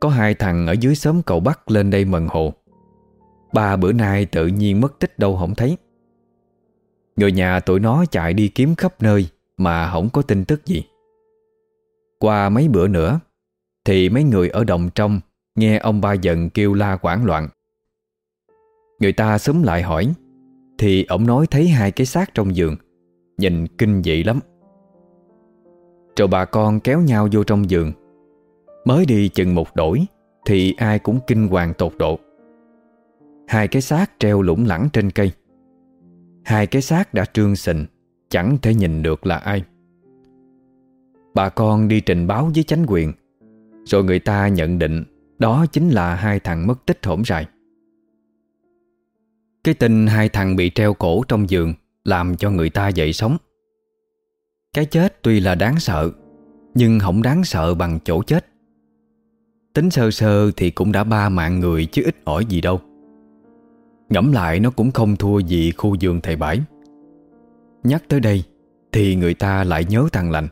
Có hai thằng ở dưới xóm cầu Bắc lên đây mần hồ. Ba bữa nay tự nhiên mất tích đâu không thấy. Người nhà tụi nó chạy đi kiếm khắp nơi Mà không có tin tức gì. Qua mấy bữa nữa, Thì mấy người ở đồng trong Nghe ông ba giận kêu la quảng loạn. Người ta xúm lại hỏi, Thì ông nói thấy hai cái xác trong giường, Nhìn kinh dị lắm. Rồi bà con kéo nhau vô trong giường. Mới đi chừng một đổi, Thì ai cũng kinh hoàng tột độ. Hai cái xác treo lủng lẳng trên cây. Hai cái xác đã trương sình, Chẳng thể nhìn được là ai. Bà con đi trình báo với chánh quyền. Rồi người ta nhận định Đó chính là hai thằng mất tích hổm rại. Cái tin hai thằng bị treo cổ trong giường Làm cho người ta dậy sống Cái chết tuy là đáng sợ, Nhưng không đáng sợ bằng chỗ chết. Tính sơ sơ thì cũng đã ba mạng người chứ ít ỏi gì đâu. Ngẫm lại nó cũng không thua gì khu giường thầy bãi. Nhắc tới đây Thì người ta lại nhớ thằng lành.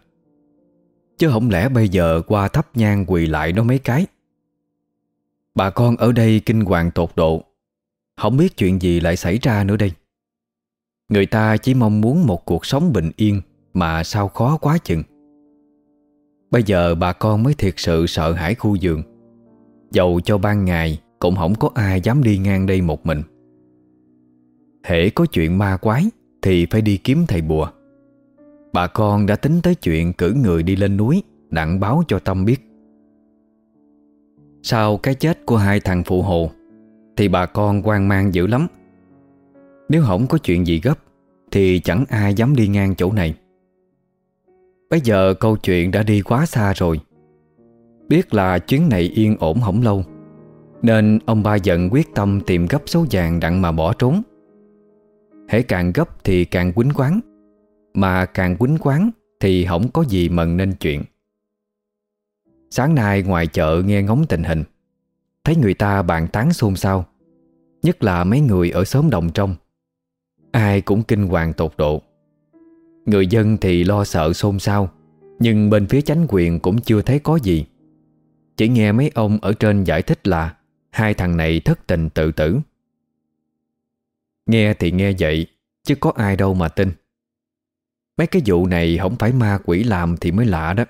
Chứ không lẽ bây giờ qua thắp nhang quỳ lại nó mấy cái? Bà con ở đây kinh hoàng tột độ. Không biết chuyện gì lại xảy ra nữa đây. Người ta chỉ mong muốn một cuộc sống bình yên Mà sao khó quá chừng. Bây giờ bà con mới thiệt sự sợ hãi khu vườn. Dầu cho ban ngày, Cũng không có ai dám đi ngang đây một mình. Hễ có chuyện ma quái, Thì phải đi kiếm thầy bùa. Bà con đã tính tới chuyện cử người đi lên núi, Đặng báo cho Tâm biết. Sau cái chết của hai thằng phụ hồ, Thì bà con quan mang dữ lắm. Nếu không có chuyện gì gấp, Thì chẳng ai dám đi ngang chỗ này. Bây giờ câu chuyện đã đi quá xa rồi. Biết là chuyến này yên ổn không lâu, Nên ông ba giận quyết tâm tìm gấp số vàng đặng mà bỏ trốn. Hễ càng gấp thì càng quýnh quán. Mà càng quýnh quán Thì không có gì mần nên chuyện. Sáng nay ngoài chợ nghe ngóng tình hình, Thấy người ta bàn tán xôn xao, Nhất là mấy người ở xóm đồng trong. Ai cũng kinh hoàng tột độ. Người dân thì lo sợ xôn xao, Nhưng bên phía chánh quyền cũng chưa thấy có gì. Chỉ nghe mấy ông ở trên giải thích là Hai thằng này thất tình tự tử. Nghe thì nghe vậy, Chứ có ai đâu mà tin. Mấy cái vụ này không phải ma quỷ làm thì mới lạ đó.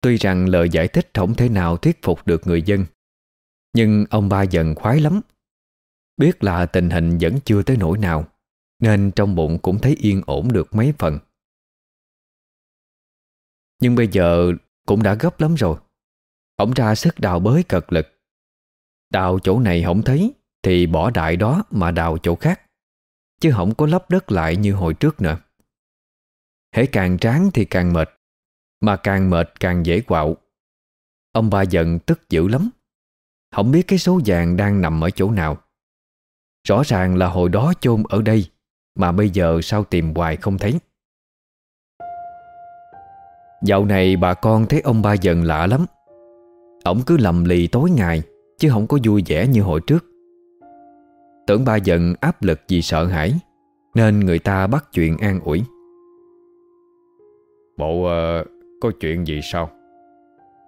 Tuy rằng lời giải thích không thể nào thuyết phục được người dân, Nhưng ông ba dần khoái lắm. Biết là tình hình vẫn chưa tới nỗi nào, Nên trong bụng cũng thấy yên ổn được mấy phần. Nhưng bây giờ cũng đã gấp lắm rồi. Ông ra sức đào bới cật lực. Đào chỗ này không thấy Thì bỏ đại đó mà đào chỗ khác, Chứ không có lấp đất lại như hồi trước nữa. Hễ càng tráng thì càng mệt, Mà càng mệt càng dễ quạo. Ông ba giận tức dữ lắm. Không biết cái số vàng đang nằm ở chỗ nào. Rõ ràng là hồi đó chôn ở đây, Mà bây giờ sao tìm hoài không thấy. Dạo này bà con thấy ông ba giận lạ lắm. Ông cứ lầm lì tối ngày, Chứ không có vui vẻ như hồi trước. Tưởng ba giận áp lực vì sợ hãi, Nên người ta bắt chuyện an ủi. Bộ uh, có chuyện gì sao?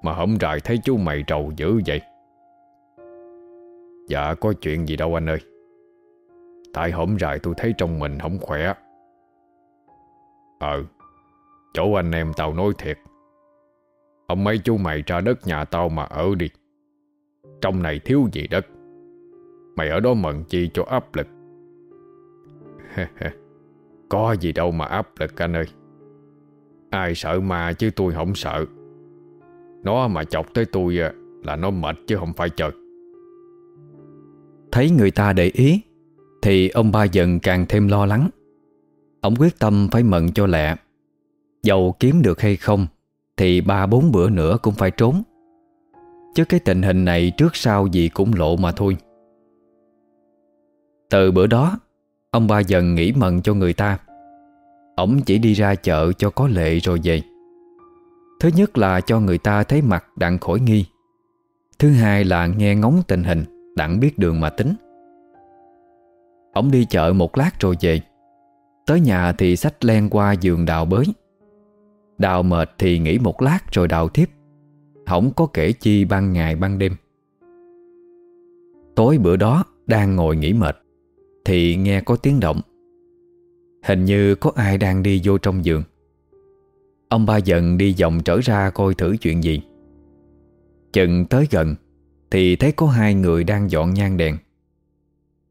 Mà hổng rài thấy chú mày trầu dữ vậy? Dạ có chuyện gì đâu anh ơi. Tại hổm rài tôi thấy trong mình không khỏe. Ờ Chỗ anh em tao nói thiệt. Ông mấy chú mày ra đất nhà tao mà ở đi. Trong này thiếu gì đất? Mày ở đó mận chi cho áp lực? (laughs) Có gì đâu mà áp lực anh ơi. Ai sợ ma chứ tôi không sợ. Nó mà chọc tới tôi Là nó mệt chứ không phải trời. Thấy người ta để ý, Thì ông ba dần càng thêm lo lắng. Ông quyết tâm phải mận cho lẹ. Dầu kiếm được hay không, Thì ba bốn bữa nữa cũng phải trốn. Chứ cái tình hình này trước sau gì cũng lộ mà thôi. Từ bữa đó, Ông ba dần nghĩ mận cho người ta. Ông chỉ đi ra chợ cho có lệ rồi về. Thứ nhất là cho người ta thấy mặt đặng khỏi nghi. Thứ hai là nghe ngóng tình hình, Đặng biết đường mà tính. Ông đi chợ một lát rồi về. Tới nhà thì sách len qua giường đào bới. Đào mệt thì nghỉ một lát rồi đào tiếp. Không có kể chi ban ngày ban đêm. Tối bữa đó đang ngồi nghỉ mệt, Thì nghe có tiếng động. Hình như có ai đang đi vô trong giường. Ông ba dần đi vòng trở ra coi thử chuyện gì. Chừng tới gần, Thì thấy có hai người đang dọn nhang đèn.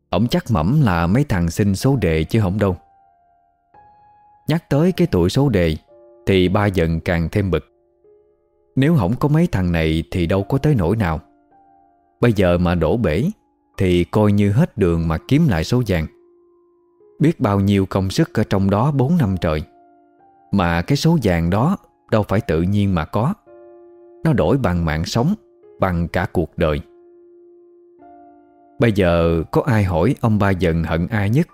Ông chắc mẩm là mấy thằng xin số đề chứ không đâu. Nhắc tới cái tuổi số đề, Thì ba dần càng thêm bực. Nếu không có mấy thằng này Thì đâu có tới nỗi nào. Bây giờ mà đổ bể, Thì coi như hết đường mà kiếm lại số vàng. Biết bao nhiêu công sức ở trong đó 4 năm trời. Mà cái số vàng đó Đâu phải tự nhiên mà có. Nó đổi bằng mạng sống, Bằng cả cuộc đời. Bây giờ có ai hỏi ông ba dần hận ai nhất?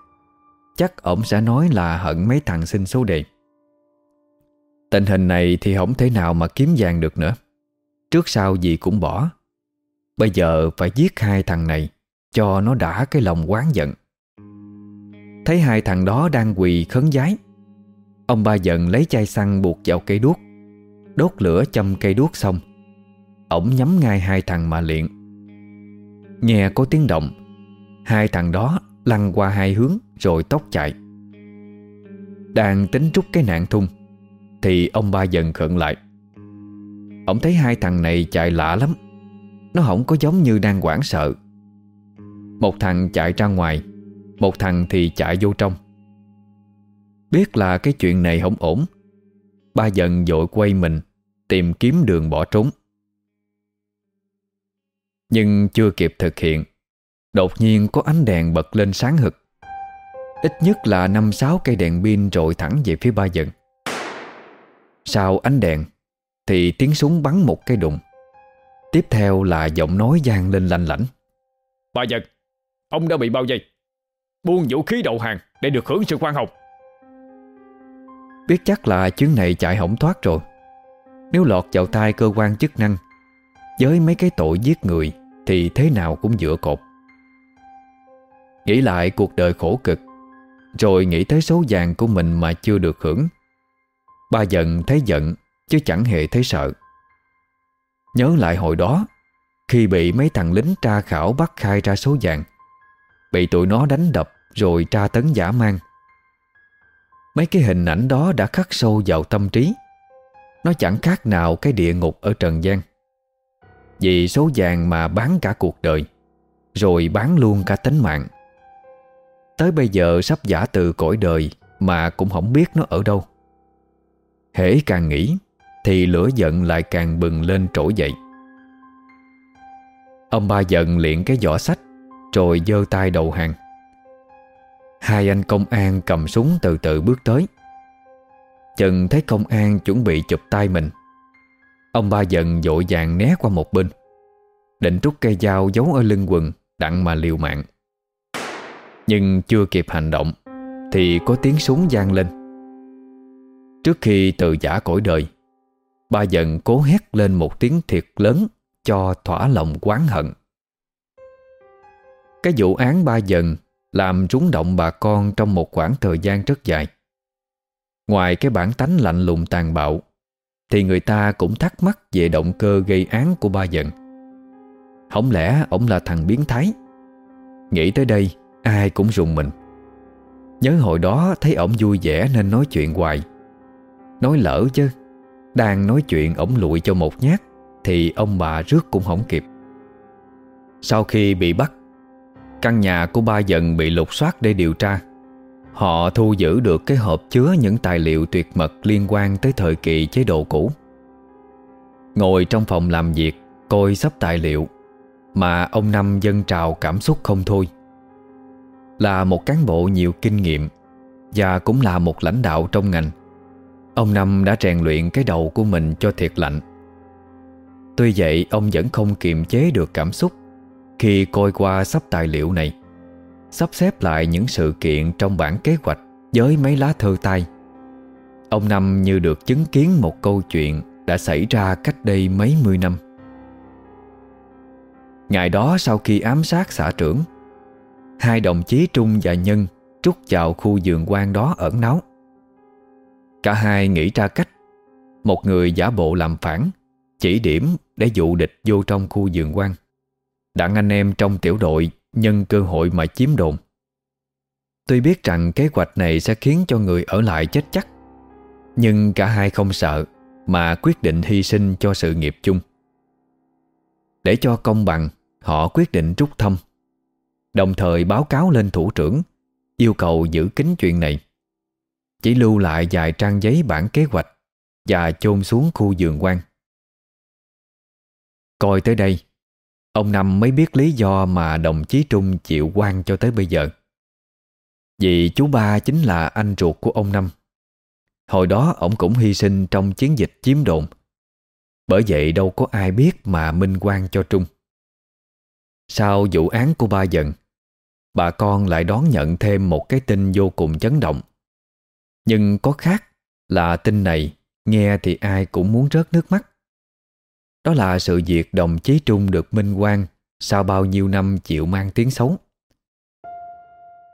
Chắc ổng sẽ nói là hận mấy thằng xin số đề. Tình hình này thì không thể nào mà kiếm vàng được nữa. Trước sau gì cũng bỏ. Bây giờ phải giết hai thằng này Cho nó đã cái lòng quán giận. Thấy hai thằng đó đang quỳ khấn giái. Ông ba giận lấy chai xăng buộc vào cây đuốc, Đốt lửa châm cây đuốc xong. Ổng nhắm ngay hai thằng mà liền. Nghe có tiếng động, Hai thằng đó lăn qua hai hướng Rồi tóc chạy. Đang tính trút cái nạn thun, Thì ông ba dần khận lại. Ông thấy hai thằng này chạy lạ lắm, Nó không có giống như đang quảng sợ. Một thằng chạy ra ngoài một thằng thì chạy vô trong. Biết là cái chuyện này không ổn, Ba dần dội quay mình Tìm kiếm đường bỏ trốn. Nhưng chưa kịp thực hiện, Đột nhiên có ánh đèn bật lên sáng hực. Ít nhất là năm sáu cây đèn pin rồi thẳng về phía ba dần Sau ánh đèn Thì tiếng súng bắn một cái đụng. Tiếp theo là giọng nói gian lên lanh lảnh. Ba dần Ông đã bị bao vây. Buông vũ khí đầu hàng Để được hưởng sự khoan hồng. Biết chắc là chuyến này chạy hỏng thoát rồi. Nếu lọt vào tay cơ quan chức năng, Với mấy cái tội giết người Thì thế nào cũng dựa cột. Nghĩ lại cuộc đời khổ cực, Rồi nghĩ tới số vàng của mình mà chưa được hưởng. Ba giận thấy giận, Chứ chẳng hề thấy sợ. Nhớ lại hồi đó, Khi bị mấy thằng lính tra khảo bắt khai ra số vàng, Bị tụi nó đánh đập rồi tra tấn giả mang. Mấy cái hình ảnh đó đã khắc sâu vào tâm trí. Nó chẳng khác nào cái địa ngục ở Trần gian. Vì số vàng mà bán cả cuộc đời, Rồi bán luôn cả tính mạng. Tới bây giờ sắp giả từ cõi đời Mà cũng không biết nó ở đâu. Hễ càng nghĩ, Thì lửa giận lại càng bừng lên trỗi dậy. Ông ba giận liền cái giỏ sách, Rồi giơ tay đầu hàng. Hai anh công an cầm súng từ từ bước tới. Chừng thấy công an chuẩn bị chụp tay mình, Ông ba dần dội vàng né qua một bên, Định rút cây dao giấu ở lưng quần Đặng mà liều mạng. Nhưng chưa kịp hành động Thì có tiếng súng gian lên. Trước khi từ giả cõi đời, Ba dần cố hét lên một tiếng thiệt lớn Cho thỏa lòng quán hận. Cái vụ án ba dần làm rúng động bà con trong một khoảng thời gian rất dài. Ngoài cái bản tánh lạnh lùng tàn bạo, thì người ta cũng thắc mắc về động cơ gây án của ba dần. Không lẽ ổng là thằng biến thái? Nghĩ tới đây, ai cũng rùng mình. Nhớ hồi đó thấy ổng vui vẻ nên nói chuyện hoài. Nói lỡ chứ, đang nói chuyện ổng lụi cho một nhát, thì ông bà rước cũng không kịp. Sau khi bị bắt Căn nhà của ba dần bị lục soát để điều tra. Họ thu giữ được cái hộp chứa những tài liệu tuyệt mật liên quan tới thời kỳ chế độ cũ. Ngồi trong phòng làm việc, Coi sắp tài liệu, Mà ông Năm dân trào cảm xúc không thôi. Là một cán bộ nhiều kinh nghiệm, Và cũng là một lãnh đạo trong ngành, Ông Năm đã rèn luyện cái đầu của mình cho thiệt lạnh. Tuy vậy, ông vẫn không kiềm chế được cảm xúc khi coi qua sắp tài liệu này, Sắp xếp lại những sự kiện trong bản kế hoạch Với mấy lá thơ tay, Ông Năm như được chứng kiến một câu chuyện Đã xảy ra cách đây mấy mươi năm. Ngày đó sau khi ám sát xã trưởng, Hai đồng chí Trung và Nhân Trút vào khu vườn quan đó ẩn náu. Cả hai nghĩ ra cách, Một người giả bộ làm phản, Chỉ điểm để dụ địch vô trong khu vườn quan. Đặng anh em trong tiểu đội nhân cơ hội mà chiếm đồn. Tuy biết rằng kế hoạch này sẽ khiến cho người ở lại chết chắc, nhưng cả hai không sợ mà quyết định hy sinh cho sự nghiệp chung. Để cho công bằng, họ quyết định rút thăm, đồng thời báo cáo lên thủ trưởng, yêu cầu giữ kín chuyện này. Chỉ lưu lại vài trang giấy bản kế hoạch và chôn xuống khu vườn quan. Coi tới đây, Ông Năm mới biết lý do mà đồng chí Trung chịu quan cho tới bây giờ. Vì chú ba chính là anh ruột của ông Năm. Hồi đó ông cũng hy sinh trong chiến dịch chiếm đồn. Bởi vậy đâu có ai biết mà minh quan cho Trung. Sau vụ án của ba dần, bà con lại đón nhận thêm một cái tin vô cùng chấn động. Nhưng có khác là tin này nghe thì ai cũng muốn rớt nước mắt. Đó là sự việc đồng chí Trung được minh quang sau bao nhiêu năm chịu mang tiếng xấu.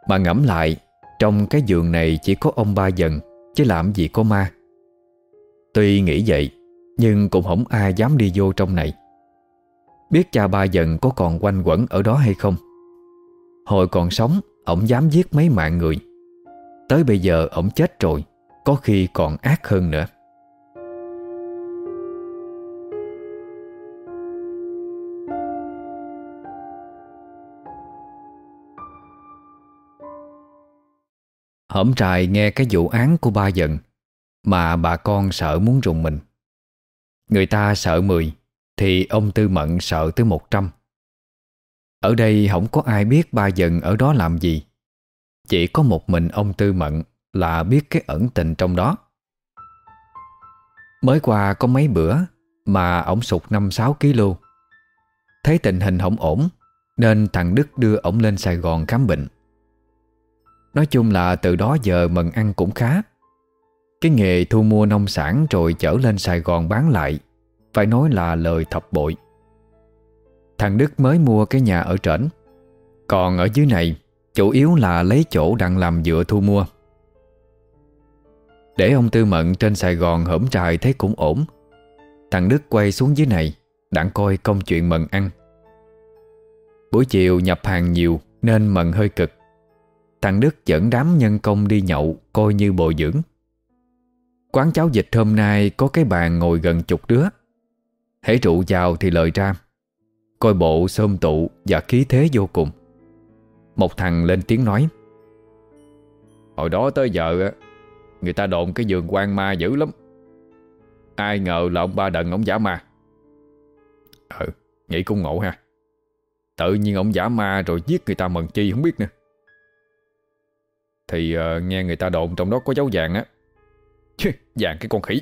Mà ngẫm lại, trong cái giường này chỉ có ông ba dần, chứ làm gì có ma. Tuy nghĩ vậy, nhưng cũng không ai dám đi vô trong này. Biết cha ba dần có còn quanh quẩn ở đó hay không. Hồi còn sống, ổng dám giết mấy mạng người. Tới bây giờ ổng chết rồi, có khi còn ác hơn nữa. Hổm trài nghe cái vụ án của ba giận Mà bà con sợ muốn rùng mình. Người ta sợ mười, Thì ông Tư Mận sợ tới một trăm. Ở đây không có ai biết ba giận ở đó làm gì. Chỉ có một mình ông Tư Mận Là biết cái ẩn tình trong đó. Mới qua có mấy bữa Mà ổng sụt 5-6 kg Thấy tình hình không ổn, Nên thằng Đức đưa ổng lên Sài Gòn khám bệnh. Nói chung là từ đó giờ mần ăn cũng khá. Cái nghề thu mua nông sản rồi chở lên Sài Gòn bán lại, Phải nói là lời thập bội. Thằng Đức mới mua cái nhà ở trển. Còn ở dưới này, Chủ yếu là lấy chỗ đang làm dựa thu mua. Để ông Tư Mận trên Sài Gòn hổm trài thấy cũng ổn, Thằng Đức quay xuống dưới này, Đặng coi công chuyện mận ăn. Buổi chiều nhập hàng nhiều, Nên mận hơi cực. Thằng Đức dẫn đám nhân công đi nhậu, Coi như bồi dưỡng. Quán cháo dịch hôm nay Có cái bàn ngồi gần chục đứa. Hãy rượu vào thì lời ra, Coi bộ xôm tụ Và khí thế vô cùng. Một thằng lên tiếng nói, Hồi đó tới giờ Người ta đồn cái giường quan ma dữ lắm. Ai ngờ là ông ba đần ông giả ma. Ừ Nghĩ cũng ngộ ha. Tự nhiên ông giả ma rồi giết người ta mần chi không biết nữa. Thì uh, nghe người ta đồn trong đó có dấu vàng á. Chứ vàng cái con khỉ.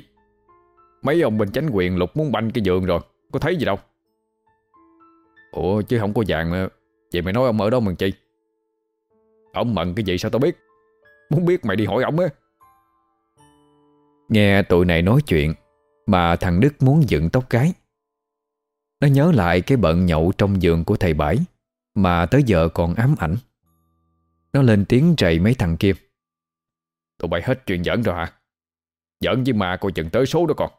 Mấy ông bên chánh quyền lục muốn banh cái giường rồi Có thấy gì đâu. Ủa chứ không có vàng Vậy mày nói ông ở đó mần chi? Ông mận cái gì sao tao biết? Muốn biết mày đi hỏi ông á. Nghe tụi này nói chuyện Mà thằng Đức muốn dựng tóc gái. Nó nhớ lại cái bận nhậu trong giường của thầy Bãi Mà tới giờ còn ám ảnh. Nó lên tiếng rầy mấy thằng kia. Tụi bay hết chuyện giỡn rồi hả? Giỡn với ma coi chừng tới số đó còn.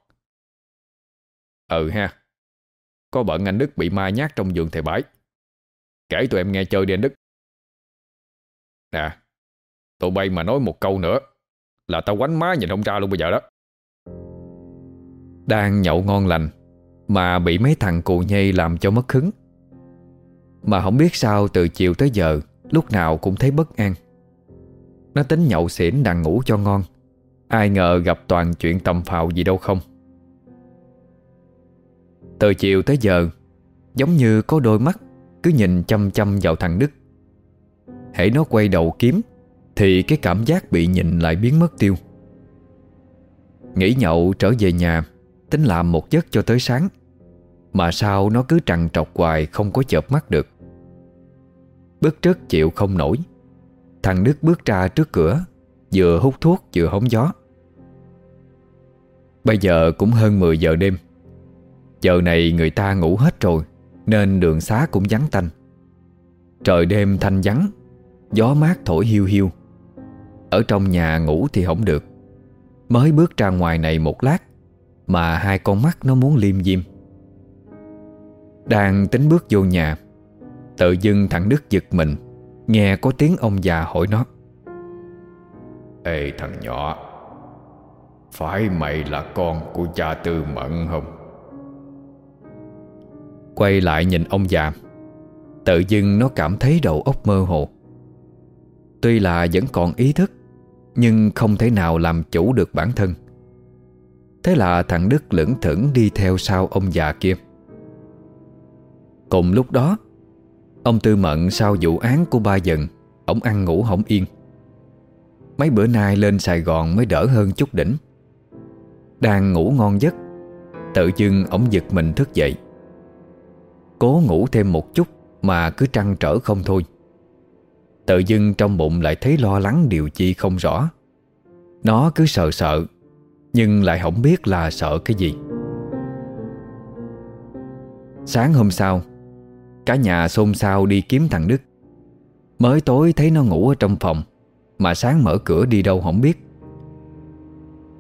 Ừ ha. Có bận anh Đức bị ma nhát trong giường thầy Bãi Kể tụi em nghe chơi đi anh Đức. Nè, Tụi bay mà nói một câu nữa Là tao quánh má nhìn không ra luôn bây giờ đó. Đang nhậu ngon lành, Mà bị mấy thằng cù nhây làm cho mất hứng. Mà không biết sao từ chiều tới giờ Lúc nào cũng thấy bất an. Nó tính nhậu xỉn đang ngủ cho ngon. Ai ngờ gặp toàn chuyện tầm phào gì đâu không. Từ chiều tới giờ, Giống như có đôi mắt Cứ nhìn chăm chăm vào thằng Đức. Hãy nó quay đầu kiếm, Thì cái cảm giác bị nhìn lại biến mất tiêu. Nghỉ nhậu trở về nhà, Tính làm một giấc cho tới sáng. Mà sao nó cứ trằn trọc hoài Không có chợp mắt được bước trước chịu không nổi. Thằng Đức bước ra trước cửa, Vừa hút thuốc vừa hóng gió. Bây giờ cũng hơn 10 giờ đêm. Giờ này người ta ngủ hết rồi, Nên đường xá cũng vắng tanh. Trời đêm thanh vắng, Gió mát thổi hiu hiu. Ở trong nhà ngủ thì không được. Mới bước ra ngoài này một lát, Mà hai con mắt nó muốn liêm diêm. Đang tính bước vô nhà Tự dưng thằng Đức giật mình. Nghe có tiếng ông già hỏi nó. Ê thằng nhỏ Phải mày là con của cha Tư Mận không? Quay lại nhìn ông già. Tự dưng nó cảm thấy đầu óc mơ hồ. Tuy là vẫn còn ý thức Nhưng không thể nào làm chủ được bản thân. Thế là thằng Đức lững thững đi theo sau ông già kia. Cùng lúc đó Ông Tư Mận sau vụ án của ba dần, Ông ăn ngủ không yên. Mấy bữa nay lên Sài Gòn mới đỡ hơn chút đỉnh. Đang ngủ ngon giấc, Tự dưng ông giật mình thức dậy. Cố ngủ thêm một chút Mà cứ trăn trở không thôi. Tự dưng trong bụng lại thấy lo lắng điều chi không rõ. Nó cứ sợ sợ, Nhưng lại không biết là sợ cái gì. Sáng hôm sau Cả nhà xôn xao đi kiếm thằng Đức. Mới tối thấy nó ngủ ở trong phòng, Mà sáng mở cửa đi đâu không biết.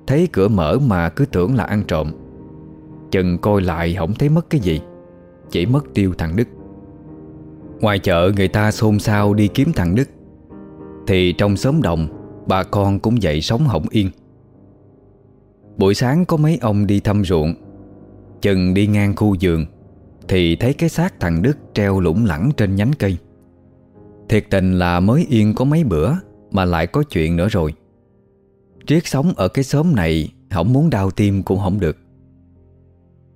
Thấy cửa mở mà cứ tưởng là ăn trộm. Chừng coi lại không thấy mất cái gì, Chỉ mất tiêu thằng Đức. Ngoài chợ người ta xôn xao đi kiếm thằng Đức. Thì trong xóm đồng, Bà con cũng dậy sống hổng yên. Buổi sáng có mấy ông đi thăm ruộng. Chừng đi ngang khu vườn thì thấy cái xác thằng Đức treo lủng lẳng trên nhánh cây. Thiệt tình là mới yên có mấy bữa Mà lại có chuyện nữa rồi. Triết sống ở cái xóm này Không muốn đau tim cũng không được.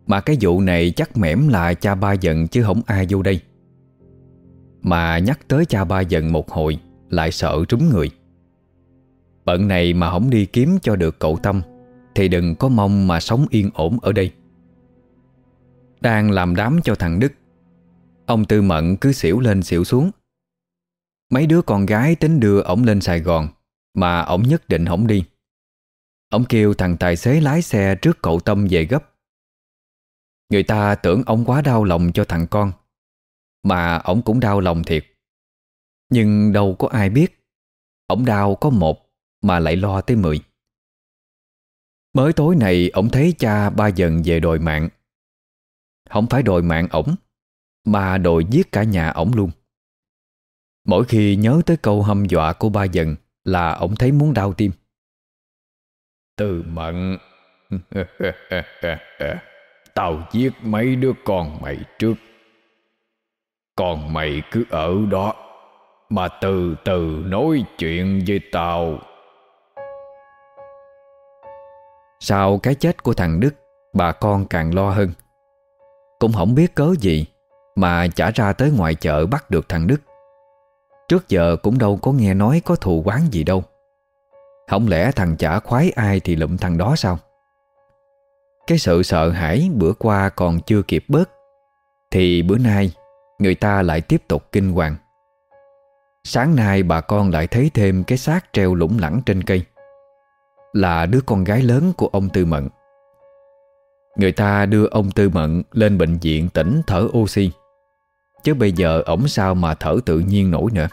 Mà cái vụ này chắc mẻm là cha ba giận chứ không ai vô đây. Mà nhắc tới cha ba giận một hồi, Lại sợ trúng người. Bận này mà không đi kiếm cho được cậu Tâm, Thì đừng có mong mà sống yên ổn ở đây. Đang làm đám cho thằng Đức. Ông Tư Mận cứ xỉu lên xỉu xuống. Mấy đứa con gái tính đưa ổng lên Sài Gòn, Mà ổng nhất định không đi. Ông kêu thằng tài xế lái xe trước cậu Tâm về gấp. Người ta tưởng ông quá đau lòng cho thằng con, Mà ổng cũng đau lòng thiệt. Nhưng đâu có ai biết, ổng đau có một Mà lại lo tới mười. Mới tối này ổng thấy cha ba dần về đồi mạng. Không phải đòi mạng ổng, Mà đòi giết cả nhà ổng luôn. Mỗi khi nhớ tới câu hâm dọa của ba dần Là ổng thấy muốn đau tim. Từ mận. (laughs) Tao giết mấy đứa con mày trước. Còn mày cứ ở đó, Mà từ từ nói chuyện với tao. Sau cái chết của thằng Đức, Bà con càng lo hơn. Cũng không biết cớ gì Mà chả ra tới ngoài chợ bắt được thằng Đức. Trước giờ cũng đâu có nghe nói có thù quán gì đâu. Không lẽ thằng chả khoái ai thì lụm thằng đó sao? Cái sự sợ hãi bữa qua còn chưa kịp bớt, Thì bữa nay Người ta lại tiếp tục kinh hoàng. Sáng nay bà con lại thấy thêm cái xác treo lủng lẳng trên cây. Là đứa con gái lớn của ông Tư Mận. Người ta đưa ông Tư Mận lên bệnh viện tỉnh thở oxy. Chứ bây giờ ổng sao mà thở tự nhiên nổi nữa.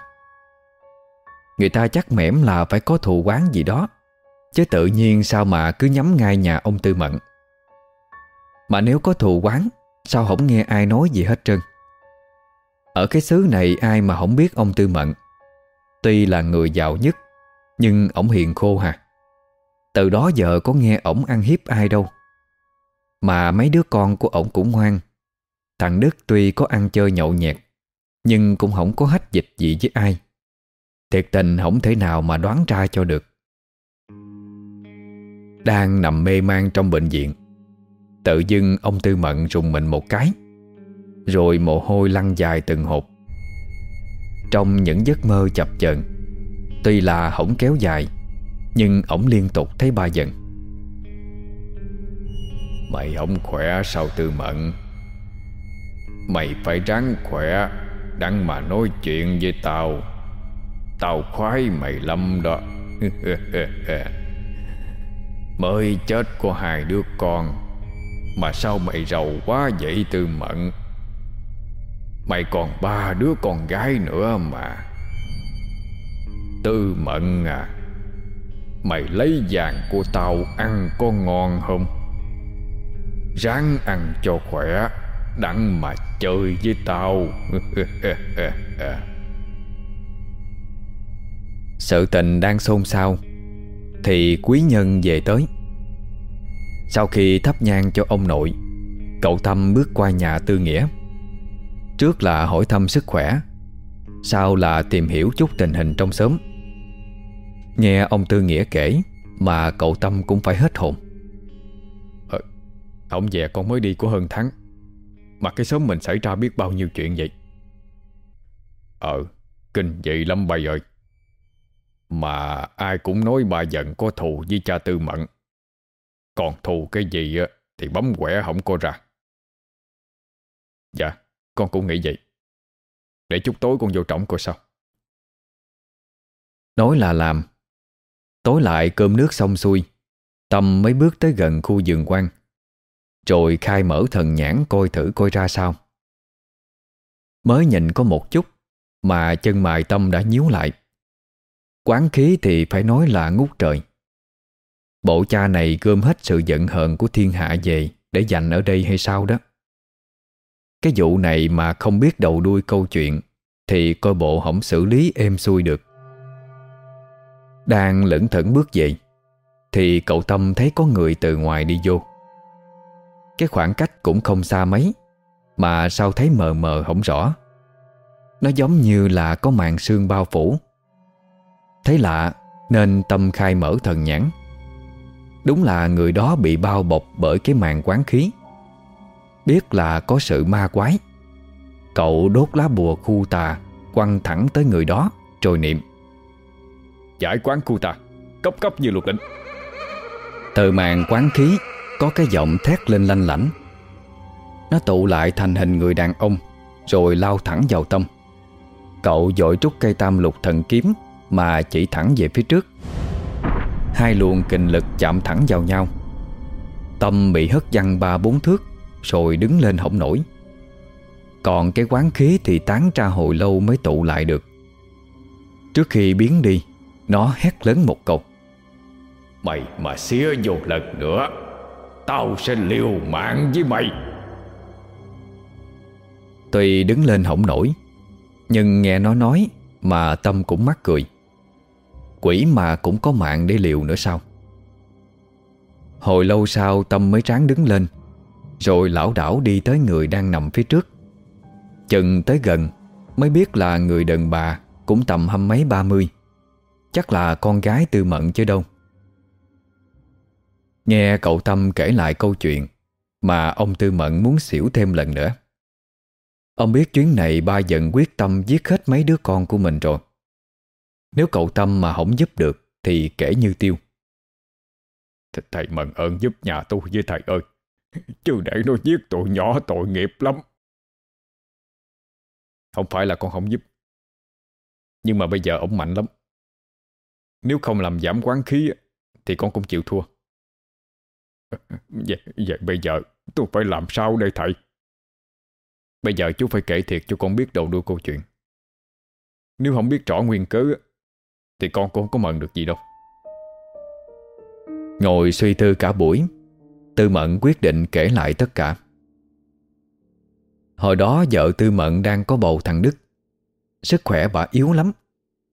Người ta chắc mẻm là phải có thù quán gì đó. Chứ tự nhiên sao mà cứ nhắm ngay nhà ông Tư Mận? Mà nếu có thù quán Sao không nghe ai nói gì hết trơn? Ở cái xứ này ai mà không biết ông Tư Mận? Tuy là người giàu nhất, Nhưng ổng hiền khô hà. Từ đó giờ có nghe ổng ăn hiếp ai đâu. Mà mấy đứa con của ổng cũng ngoan. Thằng Đức tuy có ăn chơi nhậu nhẹt, Nhưng cũng không có hách dịch gì với ai. Thiệt tình không thể nào mà đoán ra cho được. Đang nằm mê man trong bệnh viện, Tự dưng ông Tư Mận rùng mình một cái, Rồi mồ hôi lăn dài từng hộp. Trong những giấc mơ chập chờn, Tuy là không kéo dài, Nhưng ổng liên tục thấy ba giận Mày không khỏe, sao Tư Mận? Mày phải ráng khỏe, Đặng mà nói chuyện với tao. Tao khoái mày lắm đó. (laughs) Mới chết của hai đứa con, Mà sao mày giàu quá vậy, Tư Mận? Mày còn ba đứa con gái nữa mà. Tư Mận à Mày lấy vàng của tao ăn có ngon không? Ráng ăn cho khỏe, Đặng mà chơi với tao. (laughs) Sự tình đang xôn xao, Thì quý nhân về tới. Sau khi thắp nhang cho ông nội, Cậu Tâm bước qua nhà Tư Nghĩa. Trước là hỏi thăm sức khỏe, Sau là tìm hiểu chút tình hình trong xóm. Nghe ông Tư Nghĩa kể, Mà cậu Tâm cũng phải hết hồn. Ông về con mới đi của hơn tháng Mà cái xóm mình xảy ra biết bao nhiêu chuyện vậy? Ờ Kinh dị lắm bà ơi. Mà ai cũng nói bà giận có thù với cha tư mận. Còn thù cái gì Thì bấm quẻ không có ra. Dạ Con cũng nghĩ vậy. Để chút tối con vô trọng coi sao. Nói là làm. Tối lại cơm nước xong xuôi, Tâm mới bước tới gần khu vườn quan rồi khai mở thần nhãn coi thử coi ra sao. Mới nhìn có một chút, Mà chân mài Tâm đã nhíu lại. Quán khí thì phải nói là ngút trời. Bộ cha này gom hết sự giận hờn của thiên hạ về Để dành ở đây hay sao đó. Cái vụ này mà không biết đầu đuôi câu chuyện, Thì coi bộ hổng xử lý êm xuôi được. Đang lững thững bước về, Thì cậu Tâm thấy có người từ ngoài đi vô. Cái khoảng cách cũng không xa mấy Mà sao thấy mờ mờ không rõ. Nó giống như là có màn sương bao phủ. Thấy lạ Nên Tâm khai mở thần nhãn. Đúng là người đó bị bao bọc bởi cái màn quán khí. Biết là có sự ma quái. Cậu đốt lá bùa khu tà Quăng thẳng tới người đó Rồi niệm. Giải quán khu tà Cấp cấp như luật định Từ màn quán khí có cái giọng thét lên lanh lảnh. Nó tụ lại thành hình người đàn ông, Rồi lao thẳng vào tâm Cậu dội trúc cây tam lục thần kiếm Mà chỉ thẳng về phía trước. Hai luồng kình lực chạm thẳng vào nhau. Tâm bị hất văng ba bốn thước, Rồi đứng lên hổng nổi. Còn cái quán khí thì tán ra hồi lâu mới tụ lại được. Trước khi biến đi, Nó hét lớn một câu. Mày mà xía vô lần nữa. Tao sẽ liều mạng với mày. Tuy đứng lên hổng nổi, Nhưng nghe nó nói Mà Tâm cũng mắc cười. Quỷ mà cũng có mạng để liều nữa sao? Hồi lâu sau Tâm mới ráng đứng lên, Rồi lão đảo đi tới người đang nằm phía trước. Chừng tới gần, Mới biết là người đàn bà Cũng tầm hăm mấy ba mươi. Chắc là con gái tư mận chứ đâu. Nghe cậu Tâm kể lại câu chuyện Mà ông Tư Mận muốn xỉu thêm lần nữa. Ông biết chuyến này ba dần quyết tâm giết hết mấy đứa con của mình rồi. Nếu cậu Tâm mà không giúp được Thì kể như tiêu. Thầy Mận ơn giúp nhà tôi với thầy ơi. (laughs) Chứ để nó giết tụi nhỏ tội nghiệp lắm. Không phải là con không giúp. Nhưng mà bây giờ ông mạnh lắm. Nếu không làm giảm quán khí Thì con cũng chịu thua. Vậy, vậy bây giờ tôi phải làm sao đây thầy? Bây giờ chú phải kể thiệt cho con biết đầu đuôi câu chuyện. Nếu không biết rõ nguyên cớ Thì con cũng không có mận được gì đâu. Ngồi suy tư cả buổi Tư Mận quyết định kể lại tất cả. Hồi đó vợ Tư Mận đang có bầu thằng Đức. Sức khỏe bà yếu lắm.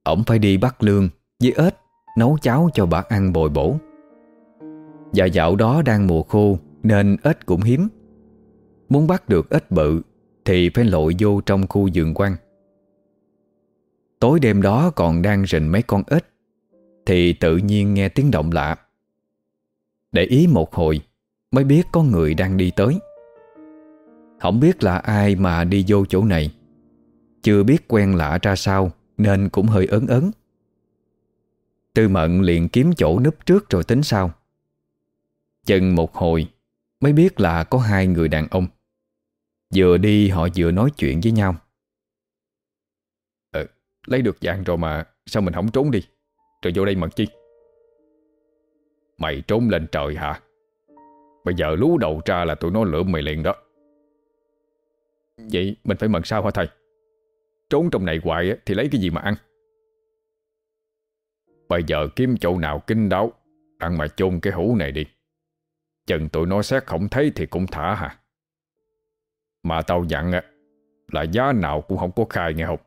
Ổng phải đi bắt lương với ếch Nấu cháo cho bà ăn bồi bổ. Và dạo đó đang mùa khô Nên ếch cũng hiếm. Muốn bắt được ếch bự Thì phải lội vô trong khu vườn quan Tối đêm đó còn đang rình mấy con ếch Thì tự nhiên nghe tiếng động lạ. Để ý một hồi Mới biết có người đang đi tới. Không biết là ai mà đi vô chỗ này. Chưa biết quen lạ ra sao Nên cũng hơi ớn ớn. Tư mận liền kiếm chỗ núp trước rồi tính sau. Chừng một hồi Mới biết là có hai người đàn ông. Vừa đi họ vừa nói chuyện với nhau. Ờ, Lấy được dạng rồi mà Sao mình không trốn đi? Rồi vô đây mật chi? Mày trốn lên trời hả? Bây giờ lú đầu ra là tụi nó lượm mày liền đó. Vậy mình phải mận sao hả thầy? Trốn trong này hoài thì lấy cái gì mà ăn? Bây giờ kiếm chỗ nào kinh đáo Ăn mà chôn cái hũ này đi. Chừng tụi nó xét không thấy thì cũng thả hả Mà tao dặn á Là giá nào cũng không có khai nghe không?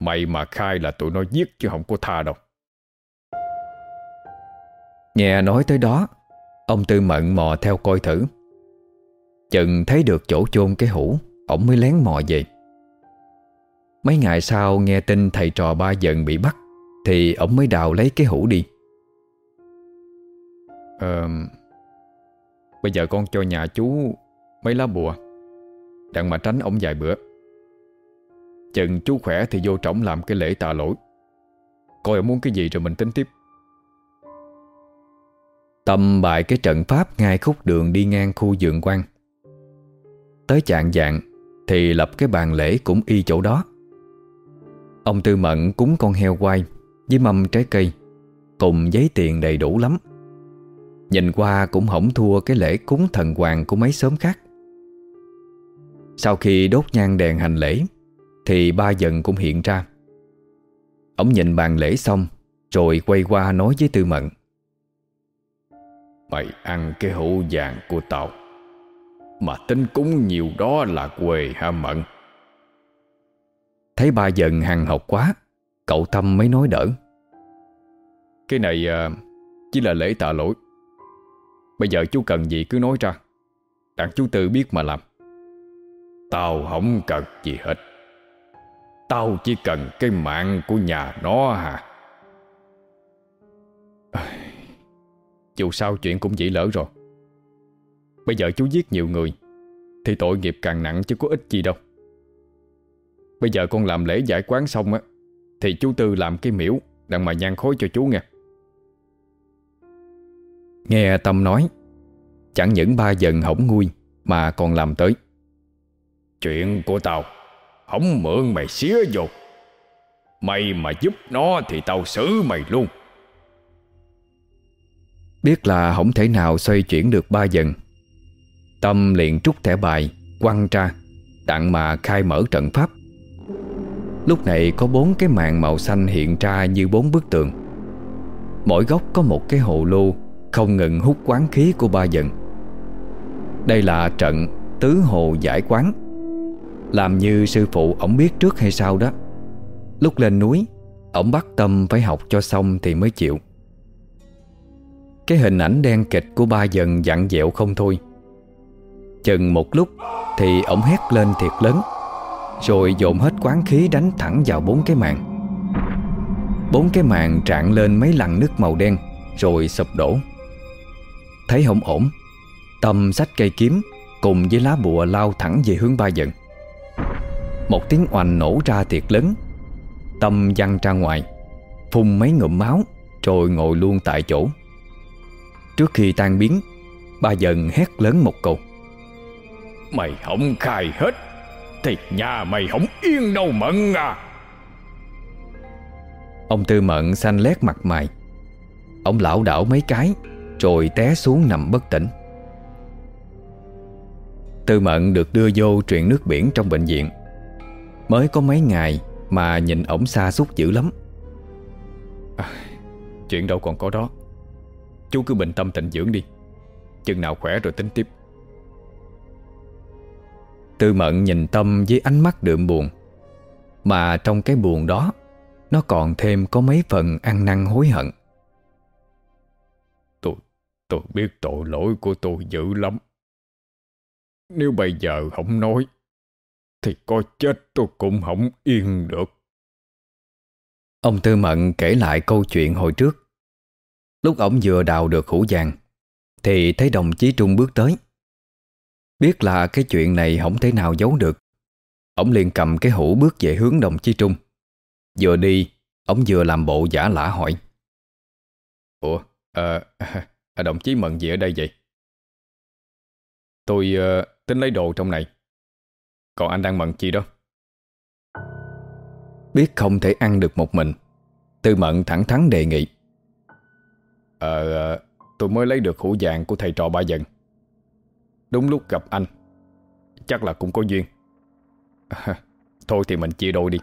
Mày mà khai là tụi nó giết chứ không có tha đâu. Nghe nói tới đó Ông Tư Mận mò theo coi thử. Chừng thấy được chỗ chôn cái hũ Ông mới lén mò về. Mấy ngày sau nghe tin thầy trò ba dần bị bắt Thì ông mới đào lấy cái hũ đi. Ờ Bây giờ con cho nhà chú Mấy lá bùa. Đặng mà tránh ông vài bữa. Chừng chú khỏe thì vô trọng làm cái lễ tạ lỗi. Coi ông muốn cái gì rồi mình tính tiếp. Tâm bại cái trận pháp ngay khúc đường đi ngang khu dường quan. Tới chạng dạng Thì lập cái bàn lễ cũng y chỗ đó. Ông Tư Mận cúng con heo quay Với mâm trái cây, Cùng giấy tiền đầy đủ lắm. Nhìn qua cũng không thua cái lễ cúng thần hoàng của mấy xóm khác. Sau khi đốt nhang đèn hành lễ Thì ba dần cũng hiện ra. Ông nhìn bàn lễ xong Rồi quay qua nói với Tư Mận. Mày ăn cái hũ vàng của tao Mà tính cúng nhiều đó là quê ha mận? Thấy ba dần hằng học quá Cậu Tâm mới nói đỡ. Cái này uh, chỉ là lễ tạ lỗi Bây giờ chú cần gì cứ nói ra. Đặng chú tự biết mà làm. Tao không cần gì hết. Tao chỉ cần cái mạng của nhà nó hả (sighs) Dù sao chuyện cũng chỉ lỡ rồi. Bây giờ chú giết nhiều người, Thì tội nghiệp càng nặng chứ có ích gì đâu. Bây giờ con làm lễ giải quán xong á, Thì chú Tư làm cái miễu, Đặng mà nhan khối cho chú nghe. Nghe Tâm nói Chẳng những ba dần hỏng nguôi Mà còn làm tới. Chuyện của tao Không mượn mày xía vô. Mày mà giúp nó Thì tao xử mày luôn. Biết là không thể nào xoay chuyển được ba dần Tâm liền trút thẻ bài Quăng ra Đặng mà khai mở trận pháp. Lúc này có bốn cái màn màu xanh hiện ra như bốn bức tường. Mỗi góc có một cái hồ lô không ngừng hút quán khí của ba dần Đây là trận tứ hồ giải quán. Làm như sư phụ ổng biết trước hay sao đó. Lúc lên núi, Ổng bắt tâm phải học cho xong thì mới chịu. Cái hình ảnh đen kịch của ba dần dặn dẹo không thôi. Chừng một lúc Thì ổng hét lên thiệt lớn, Rồi dồn hết quán khí đánh thẳng vào bốn cái màn. Bốn cái màn trạng lên mấy lằn nước màu đen, Rồi sụp đổ. Thấy không ổn. Tâm sách cây kiếm Cùng với lá bùa lao thẳng về hướng ba dần. Một tiếng oanh nổ ra thiệt lớn. Tâm văng ra ngoài Phun mấy ngụm máu Rồi ngồi luôn tại chỗ. Trước khi tan biến Ba dần hét lớn một câu. Mày không khai hết Thì nhà mày không yên đâu mận à. Ông Tư Mận xanh lét mặt mày. Ông lão đảo mấy cái Rồi té xuống nằm bất tỉnh. Tư Mận được đưa vô truyền nước biển trong bệnh viện. Mới có mấy ngày Mà nhìn ổng xa xúc dữ lắm. À, Chuyện đâu còn có đó. Chú cứ bình tâm tịnh dưỡng đi. Chừng nào khỏe rồi tính tiếp. Tư Mận nhìn Tâm với ánh mắt đượm buồn. Mà trong cái buồn đó Nó còn thêm có mấy phần ăn năn hối hận tôi biết tội lỗi của tôi dữ lắm. Nếu bây giờ không nói Thì có chết tôi cũng không yên được. Ông Tư Mận kể lại câu chuyện hồi trước. Lúc ổng vừa đào được hũ vàng Thì thấy đồng chí Trung bước tới. Biết là cái chuyện này không thể nào giấu được Ông liền cầm cái hũ bước về hướng đồng chí Trung. Vừa đi Ông vừa làm bộ giả lả hỏi. Ủa à, à, Đồng chí Mận gì ở đây vậy? Tôi uh, tính lấy đồ trong này. Còn anh đang mận chi đó? Biết không thể ăn được một mình. Tư Mận thẳng thắn đề nghị. Ờ uh, Tôi mới lấy được hũ vàng của thầy trò ba dần. Đúng lúc gặp anh Chắc là cũng có duyên. À, Thôi thì mình chia đôi đi.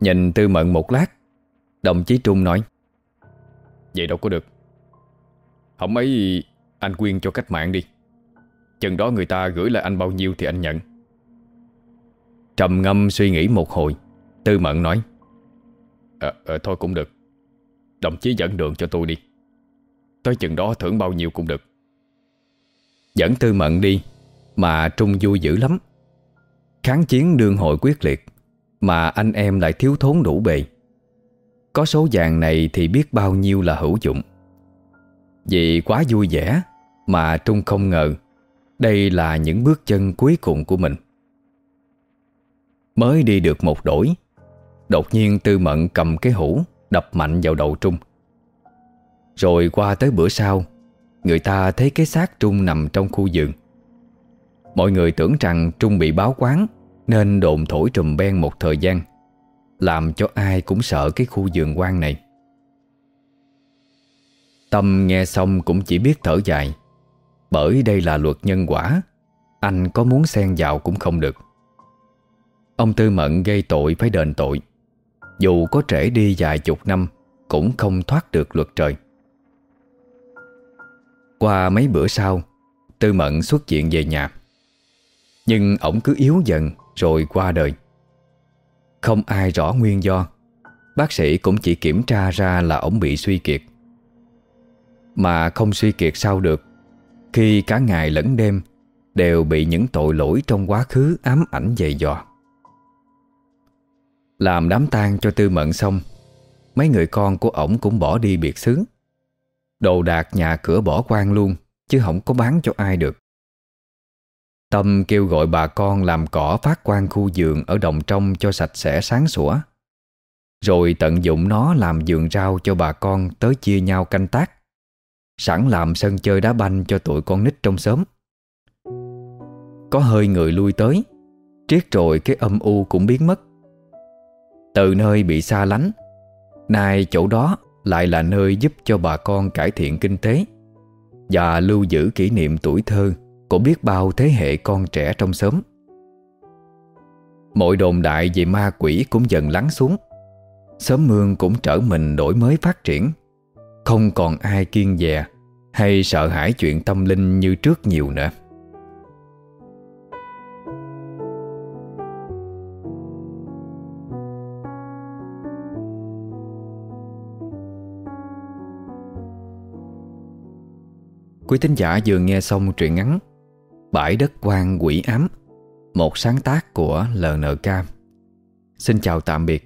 Nhìn Tư Mận một lát Đồng chí Trung nói. Vậy đâu có được hổng ấy anh quyên cho cách mạng đi. Chừng đó người ta gửi lại anh bao nhiêu thì anh nhận. Trầm ngâm suy nghĩ một hồi Tư Mận nói à, à, Thôi cũng được. Đồng chí dẫn đường cho tôi đi. Tới chừng đó thưởng bao nhiêu cũng được. Dẫn Tư Mận đi Mà Trung vui dữ lắm. Kháng chiến đương hội quyết liệt Mà anh em lại thiếu thốn đủ bề. Có số vàng này thì biết bao nhiêu là hữu dụng. Vì quá vui vẻ Mà Trung không ngờ Đây là những bước chân cuối cùng của mình. Mới đi được một đổi, Đột nhiên Tư Mận cầm cái hũ Đập mạnh vào đầu Trung. Rồi qua tới bữa sau, Người ta thấy cái xác Trung nằm trong khu vườn. Mọi người tưởng rằng Trung bị báo quán Nên đồn thổi trùm ben một thời gian, Làm cho ai cũng sợ cái khu vườn quan này. Tâm nghe xong cũng chỉ biết thở dài. Bởi đây là luật nhân quả, Anh có muốn xen vào cũng không được. Ông Tư Mận gây tội phải đền tội. Dù có trễ đi vài chục năm, Cũng không thoát được luật trời. Qua mấy bữa sau, Tư Mận xuất hiện về nhà. Nhưng ổng cứ yếu dần Rồi qua đời. Không ai rõ nguyên do, Bác sĩ cũng chỉ kiểm tra ra là ổng bị suy kiệt. Mà không suy kiệt sao được. Khi cả ngày lẫn đêm, Đều bị những tội lỗi trong quá khứ ám ảnh dày dò. Làm đám tang cho Tư Mận xong, Mấy người con của ổng cũng bỏ đi biệt xứ. Đồ đạc nhà cửa bỏ quan luôn, Chứ không có bán cho ai được. Tâm kêu gọi bà con làm cỏ phát quan khu vườn Ở đồng trong cho sạch sẽ sáng sủa. Rồi tận dụng nó làm vườn rau cho bà con Tới chia nhau canh tác. Sẵn làm sân chơi đá banh cho tụi con nít trong xóm Có hơi người lui tới Triết rồi cái âm u cũng biến mất Từ nơi bị xa lánh Nay chỗ đó lại là nơi giúp cho bà con cải thiện kinh tế và lưu giữ kỷ niệm tuổi thơ của biết bao thế hệ con trẻ trong xóm. Mọi đồn đại về ma quỷ cũng dần lắng xuống. sớm mương cũng trở mình đổi mới phát triển, không còn ai kiên dè hay sợ hãi chuyện tâm linh như trước nhiều nữa. Quý tín giả vừa nghe xong truyện ngắn Bãi đất quan quỷ ám, Một sáng tác của LNK Xin chào tạm biệt.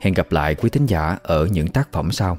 Hẹn gặp lại quý tín giả ở những tác phẩm sau.